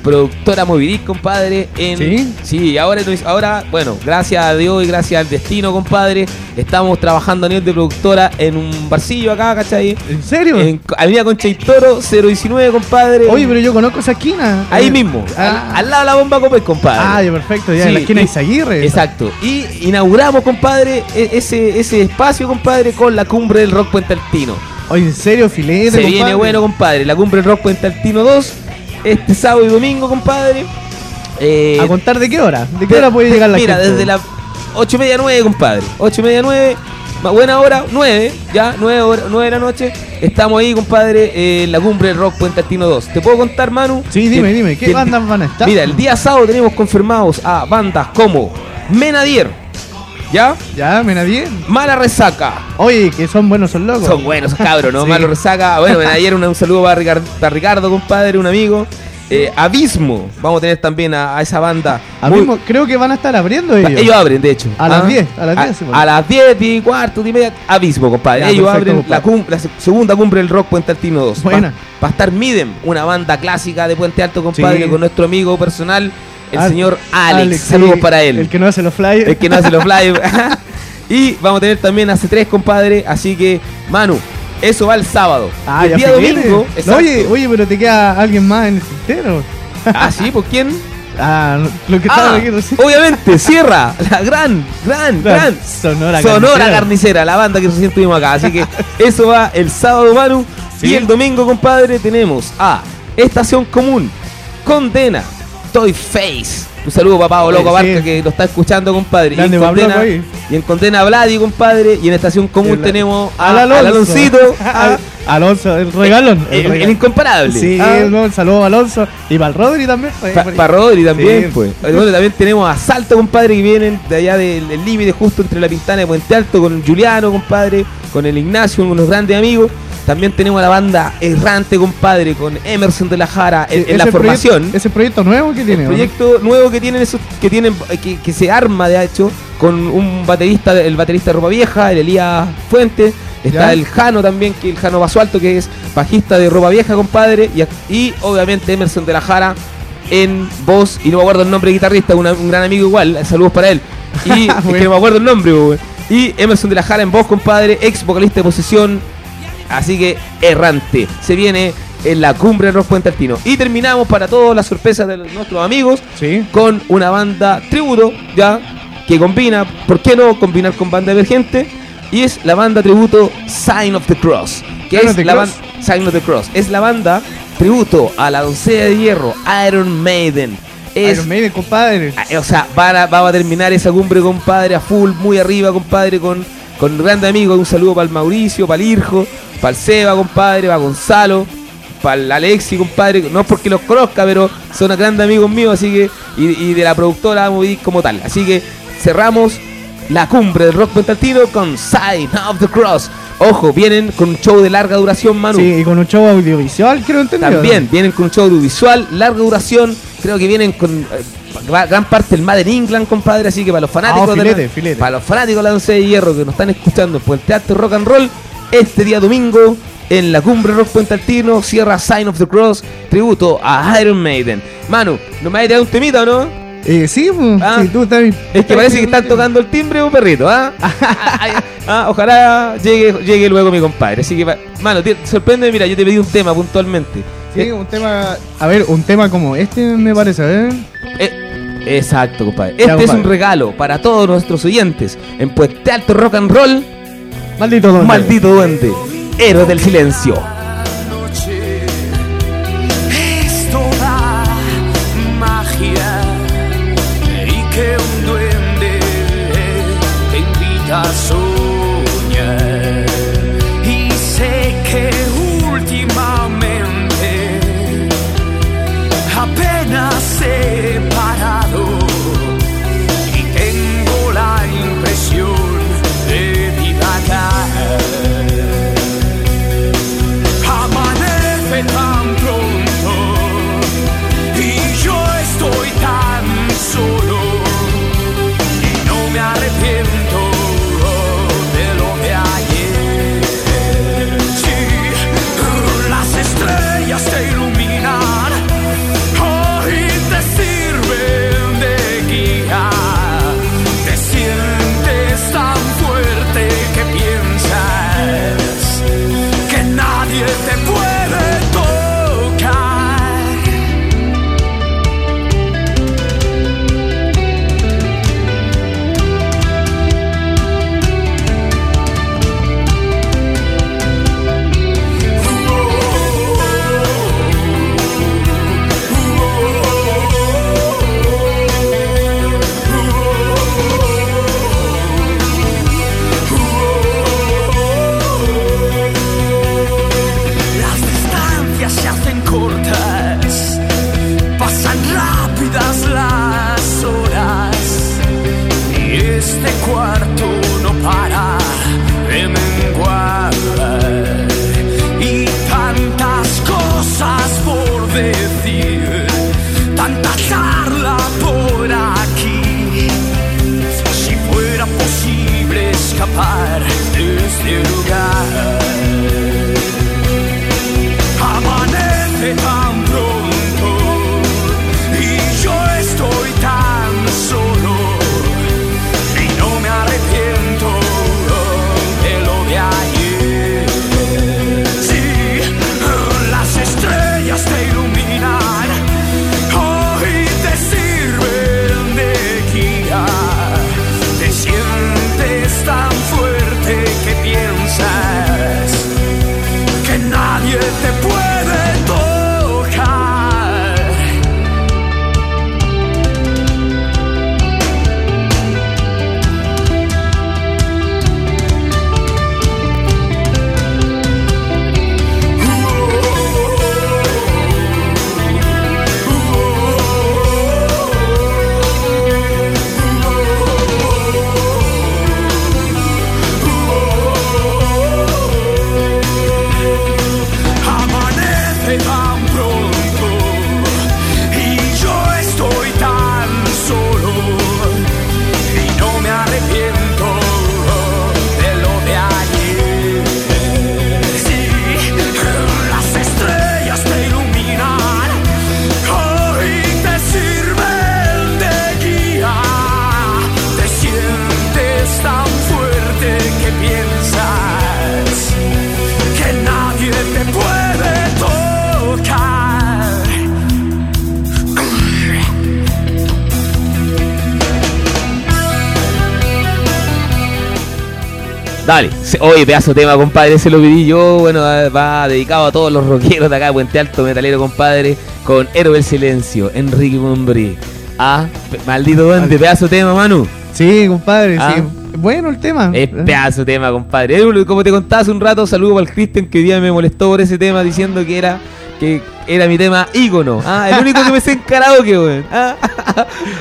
productora Movidis, compadre. En, ¿Sí? Sí, ahora, ahora, bueno, gracias a Dios y gracias al destino, compadre, estamos trabajando a nivel de productora en un barcillo acá, ¿cachai? ¿En serio? En Avenida Concha y Toro, 019, compadre. Oye, pero yo conozco esa esquina. Ahí Eh, mismo, ah. al, al lado de la bomba Copec, compadre. Ah, ya, perfecto, ya, en la esquina de Izaguirre. Exacto. Y inauguramos, compadre, e- ese, ese espacio, compadre, con la cumbre del rock Puente Altino. Oye, en serio, filete, Se viene bueno, compadre. La cumbre del rock Puente Altino 2, este sábado y domingo, compadre. Eh, ¿A contar de qué hora? ¿De qué hora puede llegar la Mira, gente? desde las 8 y media 9, compadre. 8 y media 9. Más buena hora, 9, ya, 9, hora, 9 de la noche. Estamos ahí, compadre, eh, en la cumbre del rock Puente Altino 2. ¿Te puedo contar, Manu? Sí, dime, Que- dime, ¿qué que- bandas van a estar? Mira, el día sábado tenemos confirmados a bandas como Menadier, ¿ya? Ya, me nadie. Mala Resaca. Oye, que son buenos, son locos. Son buenos, cabros, ¿no? Sí. Malo Resaca. Bueno, Menadier, un, un saludo para Ricardo, para Ricardo, compadre, un amigo. Eh, Abismo, vamos a tener también a, a esa banda. A Muy- mismo, creo que van a estar abriendo ellos. ellos abren, de hecho. A las Ah, 10, a las 10, sí, bueno. A, las 10, 10 y cuarto, 10 y media, abismo, compadre. Ya, ellos perfecto, abren la, cum- la se- segunda cumbre del rock Puente Altino 2. Buena. Va, va a estar Midem, una banda clásica de Puente Alto, compadre, Sí. con nuestro amigo personal, el Al- señor Alex. Saludos para él. El que no hace los flyers. El que no hace los live. y vamos a tener también a C3, compadre. Así que, Manu, eso va el sábado. Ah, el ya día domingo. No, oye, oye, pero te queda alguien más en el tintero. Ah, sí, ¿por quién? Ah, lo que estaba Ah, aquí recién. obviamente, Sierra, la gran, gran, La gran Sonora Sonora Carnicera. Carnicera, la banda que recién tuvimos acá. Así que eso va el sábado, Manu. Sí. Y el domingo, compadre, tenemos a Estación Común, Condena, Toy Face. Un saludo para Pablo Loco sí. Que lo está escuchando, compadre. Y en, Condena, Loco ahí. y en Condena Vladi, compadre. Y en Estación Común El- tenemos a, al al Alonso. Aloncito, Al- Alonso, el regalón. el, regalón. el incomparable. Sí, Ah, no, un saludo a Alonso. Y para el Rodri también. Para Rodri también, Sí. pues. Bueno, también tenemos a Salto, compadre, que vienen de allá del del límite, justo entre la Pintana y Puente Alto, con Juliano, compadre, con el Ignacio, unos grandes amigos. También tenemos a la banda Errante, compadre, con Emerson de la Jara en, la formación. proyecto- ese proyecto nuevo que tiene. El proyecto nuevo que tienen esos, que tienen, que, que se arma de hecho, con un baterista, el baterista de ropa vieja, el Elías Fuentes, está Ya. el Jano también, que el Jano Basualto, que es bajista de ropa vieja, compadre, y, y obviamente Emerson de la Jara en voz, y no me acuerdo el nombre de guitarrista, una- un gran amigo igual, saludos para él. Y es que Bueno. no me acuerdo el nombre, güey. Y Emerson de la Jara en voz, compadre, ex vocalista de posesión, Así que errante. Se viene en la cumbre de Rock Puente Altino. Y terminamos para todas las sorpresas de nuestros amigos Sí. con una banda tributo, ya, que combina, ¿por qué no combinar con banda emergente? Y es la banda tributo Sign of the Cross. Que Sign es of the la Sign of the Cross. Es la banda tributo a la doncella de hierro, Iron Maiden. Es Iron Maiden, compadre. Ah, O sea, van a- vamos a terminar esa cumbre, compadre, a full, muy arriba, compadre, con, con grandes amigos. Un saludo para el Mauricio, para el Irjo, para el Seba, compadre, para Gonzalo, para el Alexi, compadre. No es porque los conozca, pero son grandes amigos míos, así que, y, y de la productora Movidic como tal. Así que cerramos la cumbre del rock pentaltino con Sign of the Cross. Ojo, vienen con un show de larga duración, Manu. Sí, y con un show audiovisual, creo entender. También vienen con un show audiovisual, larga duración. Creo que vienen con eh, gran parte del Made in England, compadre. Así que para los fanáticos, Ah, de filete, la, filete. para los fanáticos de la Once de Hierro que nos están escuchando por el Teatro Rock and Roll, este día domingo en la cumbre Rock Puente Altino cierra Sign of the Cross, tributo a Iron Maiden. Manu, ¿no me vas a tirar un temita o no? Eh, sí, Ah. sí, tú estás. Es que parece que están tocando el timbre un perrito, ¿ah? Ay, ah, ojalá llegue, llegue luego mi compadre. Así que, mano, te sorprende, mira, yo te pedí un tema puntualmente. Sí, un tema. A ver, un tema como este me parece, a ver. Eh, exacto, compadre. Ya, Este es un regalo para todos nuestros oyentes en Puente Alto Rock and Roll. Maldito don. Maldito duende, héroe del silencio. Dale, se- oye, pedazo de tema, compadre, ese lo pedí yo, bueno, va- dedicado a todos los rockeros de acá de Puente Alto, metalero, compadre, con Héroe del Silencio, Enrique Mombrí. Ah, maldito duende, pedazo de tema, Manu. Sí, compadre, Ah. sí. Bueno el tema. Es pedazo de tema, compadre. Eh, Como te contaba hace un rato, saludo para el Cristian que hoy día me molestó por ese tema diciendo que era que era mi tema ícono. Ah, el único que me sé en karaoke, weón. Ah,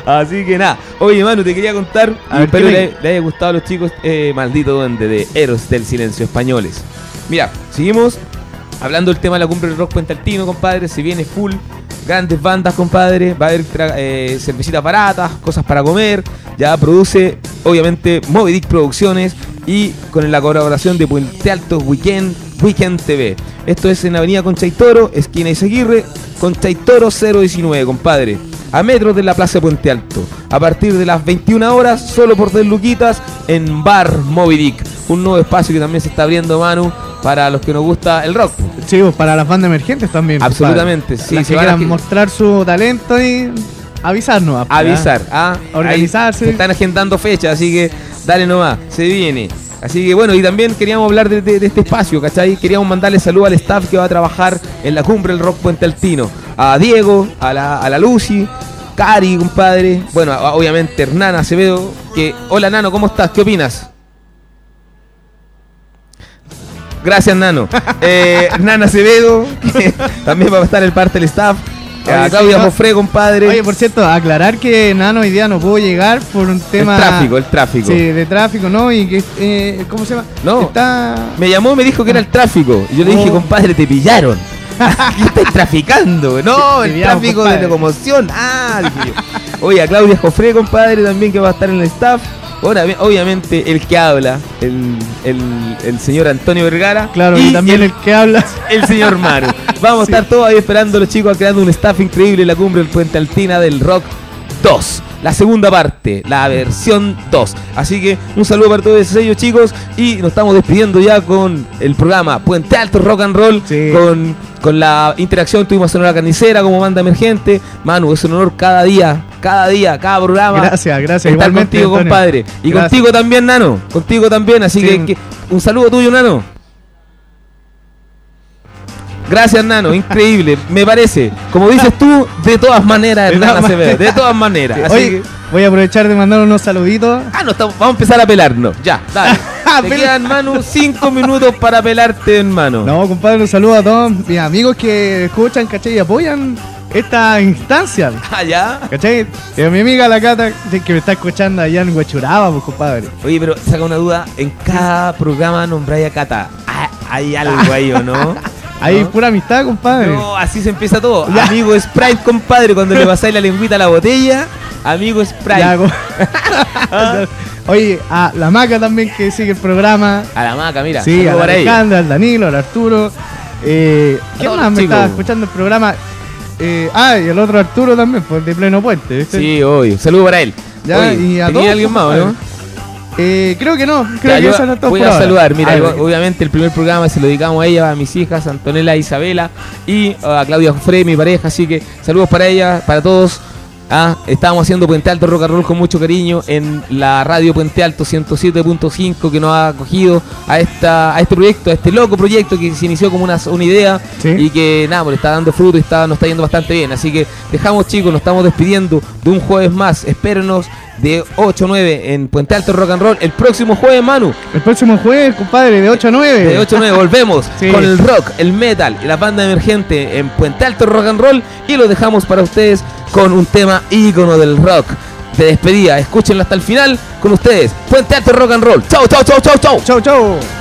Así que nada. Oye, Manu, te quería contar. A espero ¿qué le, le haya gustado a los chicos eh, Maldito Duende de Héroes del Silencio Españoles. Mira, seguimos hablando del tema de la cumbre del rock Puente Altino, compadre. Se viene full. Grandes bandas, compadre. Va a haber eh, cervecitas baratas, cosas para comer. Ya produce, obviamente, Moby Dick Producciones y con la colaboración de Puente Alto Weekend, Weekend TV. Esto es en Avenida Conchaitoro, esquina Izaguirre, Conchaitoro 019, compadre. A metros de la Plaza de Puente Alto. A partir de las 21 horas, solo por 10 luquitas, en Bar Moby Dick. Un nuevo espacio que también se está abriendo, Manu, para los que nos gusta el rock. Sí, pues, para las bandas emergentes también. Absolutamente, sí, Las se que van a- quieran mostrar su talento y avisarnos. pues, avisar. ¿ah? Organizarse. Se están agendando fechas, así que Dale nomás, se viene. Así que bueno, y también queríamos hablar de, este espacio, ¿cachai? Queríamos mandarle salud al staff que va a trabajar en la cumbre del rock puente altino. A Diego, a la, a la Lucy, Cari, compadre. Bueno, a, obviamente Hernán Acevedo. Que, hola Nano, ¿cómo estás? ¿Qué opinas? Gracias, Nano. Eh, Hernán Acevedo, que también va a estar el parte del staff. Oye, A sí, Claudia no. Jofre, compadre. Oye, por cierto, aclarar que Nano hoy día no pudo llegar por un tema. el tráfico, el tráfico. Sí, de tráfico, ¿no? Y que. Eh, ¿Cómo se llama? No. Está. Me llamó me dijo que era el tráfico. Y yo le dije, Oh. compadre, te pillaron. ¿Qué estás traficando? No, el tráfico compadre. de locomoción. Ah, dije yo. Oye, a Claudia Jofre, compadre, también que va a estar en el staff. Ahora, obviamente, el que habla, el, el- el señor Antonio Vergara. Claro, y, también el, que habla. el señor Maru. Vamos a estar todos ahí esperando a los chicos creando un staff increíble en la cumbre del Puente Altina del Rock 2. La segunda parte, la versión 2. Así que un saludo para todos ellos chicos y nos estamos despidiendo ya con el programa Puente Alto Rock and Roll Sí. con, con la interacción tuvimos Sonora Carnicera como banda emergente. Manu, es un honor cada día, cada día, cada programa. Gracias, gracias. Estar Igualmente, contigo, Antonio. compadre. Y Gracias. contigo también, Nano. Contigo también. Así Sí. que, que- un saludo tuyo, Nano. Gracias, Nano. Increíble. Me parece. Como dices tú, de todas maneras, De todas Acevedo. De maneras. todas maneras. Así Oye, que- voy a aprovechar de mandar unos saluditos. Ah, no, estamos- vamos a empezar a pelarnos. Ya, dale. Te Pela- quedan, Manu, cinco minutos para pelarte, hermano. No, compadre, un saludo a todos mis amigos que escuchan, ¿cachai? Y apoyan esta instancia. Ah, ya. ¿Cachai? A mi amiga la Cata, que me está escuchando allá en Huachuraba, pues, compadre. Oye, pero saca una duda. En cada programa nombráis a Cata. Ah, Hay algo ahí, ¿o no? Hay ¿No? pura amistad, compadre. No, así se empieza todo. Ya. Amigo Sprite, compadre, cuando le pasáis la lengüita a la botella. Amigo Sprite. Ya, Ah. Oye, a la Maca también que sigue el programa. A la maca, mira. Sí, a la. Alejandra, al Danilo, al Arturo. Eh, ¿Quién más me estaba escuchando el programa? Eh, ah, y el otro Arturo también, pues de pleno puente. ¿viste? Sí, obvio. Saludo para él. Ya, Oye, y a ¿tenía todos, alguien más, no? Eh, creo que no, creo Ya, que eso no está voy a ahora. saludar. Mira, A yo- ver. obviamente el primer programa se lo dedicamos a ella, a mis hijas, Antonella Isabela, y a Claudia Jofre, mi pareja. Así que saludos para ella, para todos. Ah, estábamos haciendo Puente Alto Rock and Roll con mucho cariño en la radio Puente Alto 107.5 que nos ha acogido a esta a este proyecto, a este loco proyecto que se inició como una, una idea Sí. y que nada, pues, le está dando fruto y está, nos está yendo bastante bien. Así que dejamos chicos, nos estamos despidiendo de un jueves más. Espérenos de 8 a 9 en Puente Alto Rock and Roll el próximo jueves, Manu. El próximo jueves, compadre, de 8 a 9. De 8 a 9 volvemos Sí. con el rock, el metal y la banda emergente en Puente Alto Rock and Roll y lo dejamos para ustedes con un tema ícono del rock de despedida. Escúchenlo hasta el final con ustedes. Puente Alto Rock and Roll. Chau, chau, chau, chau, chau. Chau, chau.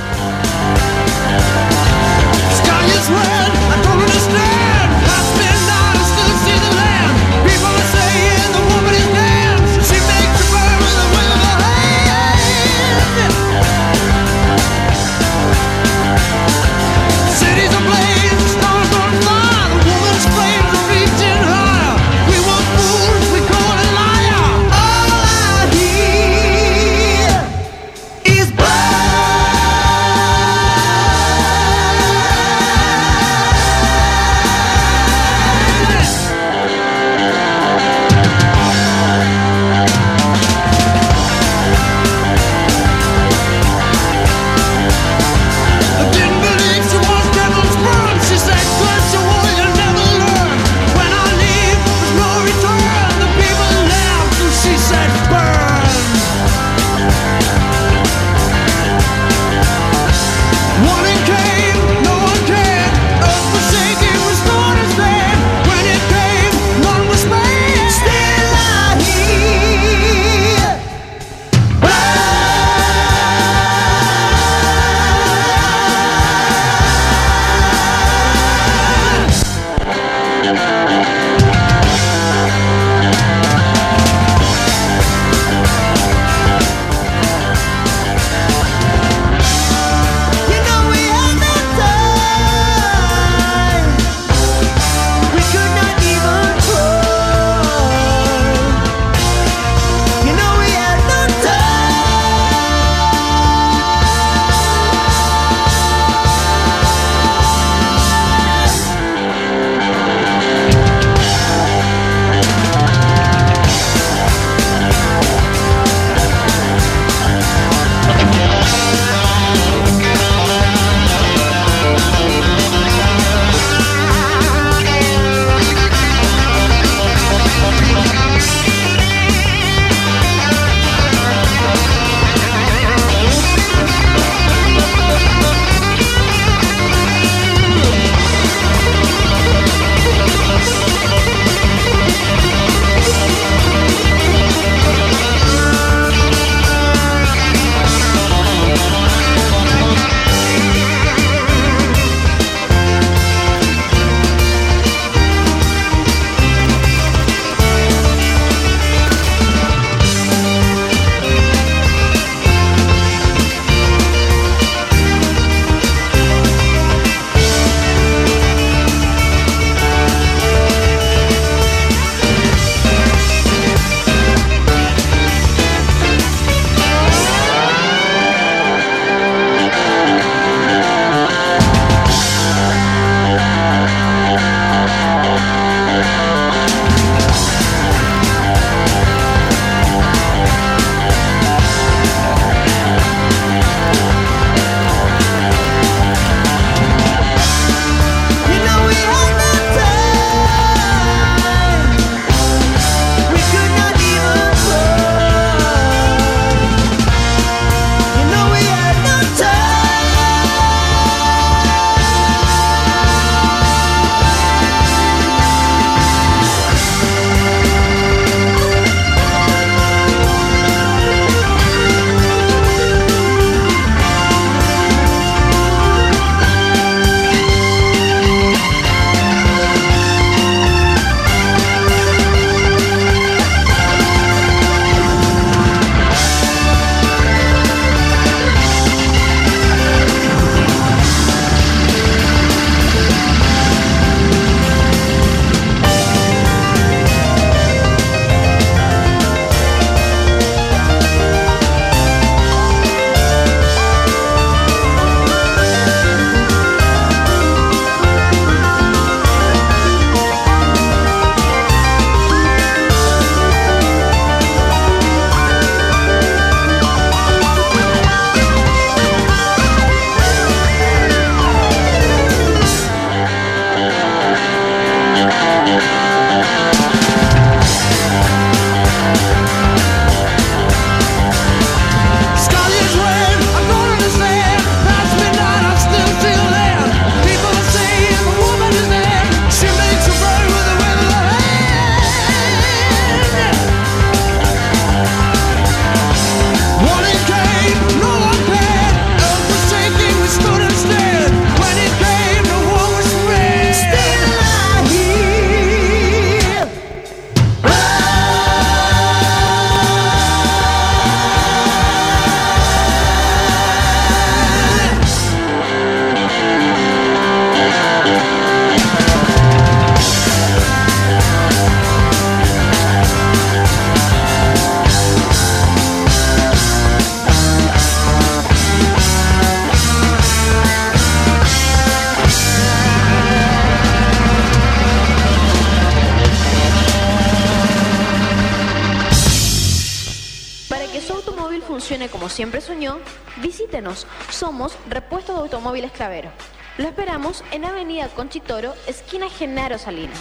Lo esperamos en Avenida Conchitoro, esquina Genaro Salinas.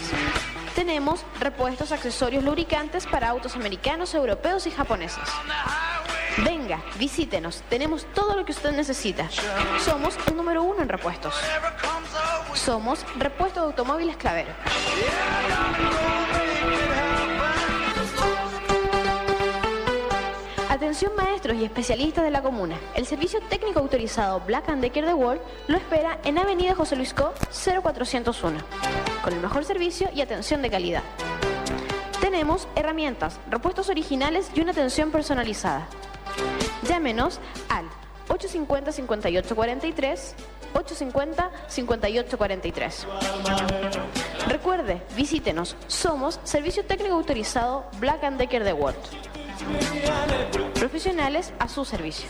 Tenemos repuestos, accesorios, lubricantes para autos americanos, europeos y japoneses. Venga, visítenos. Tenemos todo lo que usted necesita. Somos el número uno en repuestos. Somos Repuestos de Automóviles Clavero. Atención maestros y especialistas de la comuna. El servicio técnico autorizado Black and Decker de World lo espera en Avenida José Luis Co 0401, con el mejor servicio y atención de calidad. Tenemos herramientas, repuestos originales y una atención personalizada. Llámenos al 850-5843, 850-5843. Recuerde, visítenos. Somos Servicio Técnico Autorizado Black and Decker de World. Profesionales a su servicio.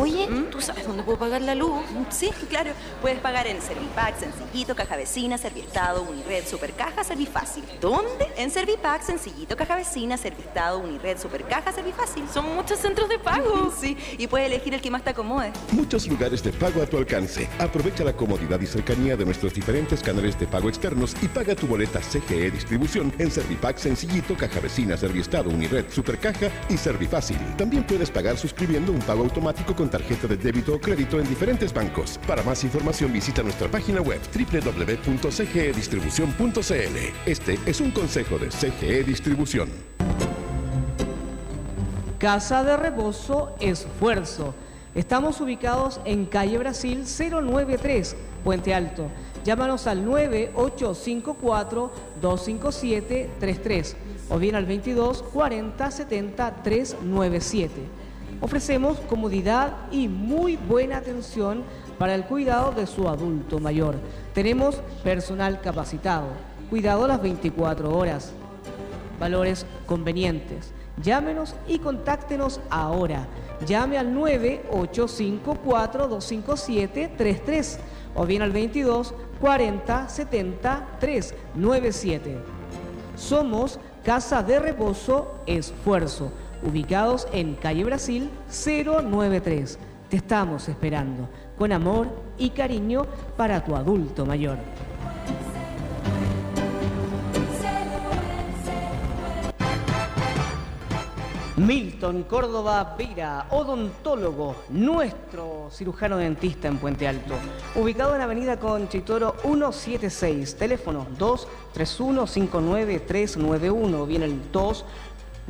Oye, ¿tú sabes dónde puedo pagar la luz? Sí, claro. Puedes pagar en Servipack, Sencillito, Caja Vecina, Serviestado, Unired, Supercaja, Servifácil. ¿Dónde? En Servipack, Sencillito, Caja Vecina, Serviestado, Unired, Supercaja, Servifácil. Son muchos centros de pago. Sí, y puedes elegir el que más te acomode. Muchos lugares de pago a tu alcance. Aprovecha la comodidad y cercanía de nuestros diferentes canales de pago externos y paga tu boleta CGE Distribución en Servipack Sencillito, Caja Vecina, Serviestado, Unired, Supercaja y Servifácil. También puedes pagar suscribiendo un pago automático con tarjeta de débito o crédito en diferentes bancos. Para más información visita nuestra página web www.cgedistribución.cl. Este es un consejo de CGE Distribución. Casa de Reposo Esfuerzo. Estamos ubicados en calle Brasil 093, Puente Alto. Llámanos al 9854-257-33 o bien al 22 40 70 397. Ofrecemos comodidad y muy buena atención para el cuidado de su adulto mayor. Tenemos personal capacitado, cuidado las 24 horas, valores convenientes. Llámenos y contáctenos ahora. Llame al 9854-257-33 o bien al 22 40 70 397. Somos Casa de Reposo Esfuerzo, ubicados en Calle Brasil 093. Te estamos esperando con amor y cariño para tu adulto mayor. Milton Córdoba Vera, odontólogo, nuestro cirujano dentista en Puente Alto, ubicado en Avenida Conchitoro 176, teléfono 231-59391, viene el 2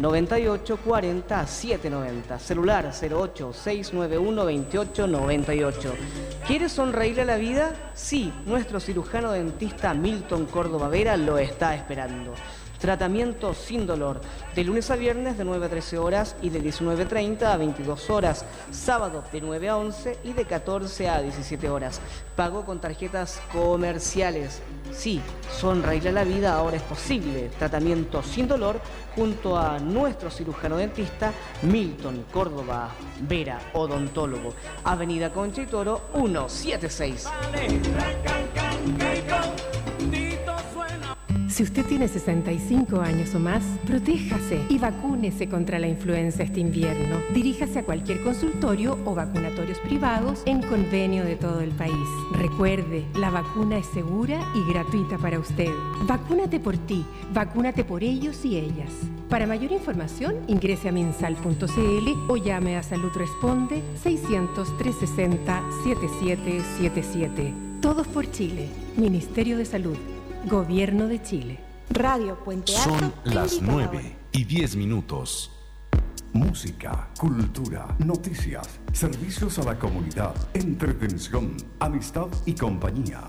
98 40 790, celular 08 691 28 98. ¿Quieres sonreírle a la vida? Sí, nuestro cirujano dentista Milton Córdoba Vera lo está esperando. Tratamiento sin dolor, de lunes a viernes de 9 a 13 horas y de 19.30 a 22 horas, sábado de 9 a 11 y de 14 a 17 horas. Pago con tarjetas comerciales. Sí, sonreírle a la vida ahora es posible. Tratamiento sin dolor junto a nuestro cirujano dentista Milton Córdoba Vera, odontólogo. Avenida Concha y Toro 176. Si usted tiene 65 años o más, protéjase y vacúnese contra la influenza este invierno. Diríjase a cualquier consultorio o vacunatorios privados en convenio de todo el país. Recuerde, la vacuna es segura y gratuita para usted. Vacúnate por ti, vacúnate por ellos y ellas. Para mayor información, ingrese a mensal.cl o llame a Salud Responde 600-360-7777. Todos por Chile. Ministerio de Salud. Gobierno de Chile. Radio Puente Alto. Son las Indicador. 9 y 10 minutos. Música, cultura, noticias, servicios a la comunidad, entretención, amistad y compañía.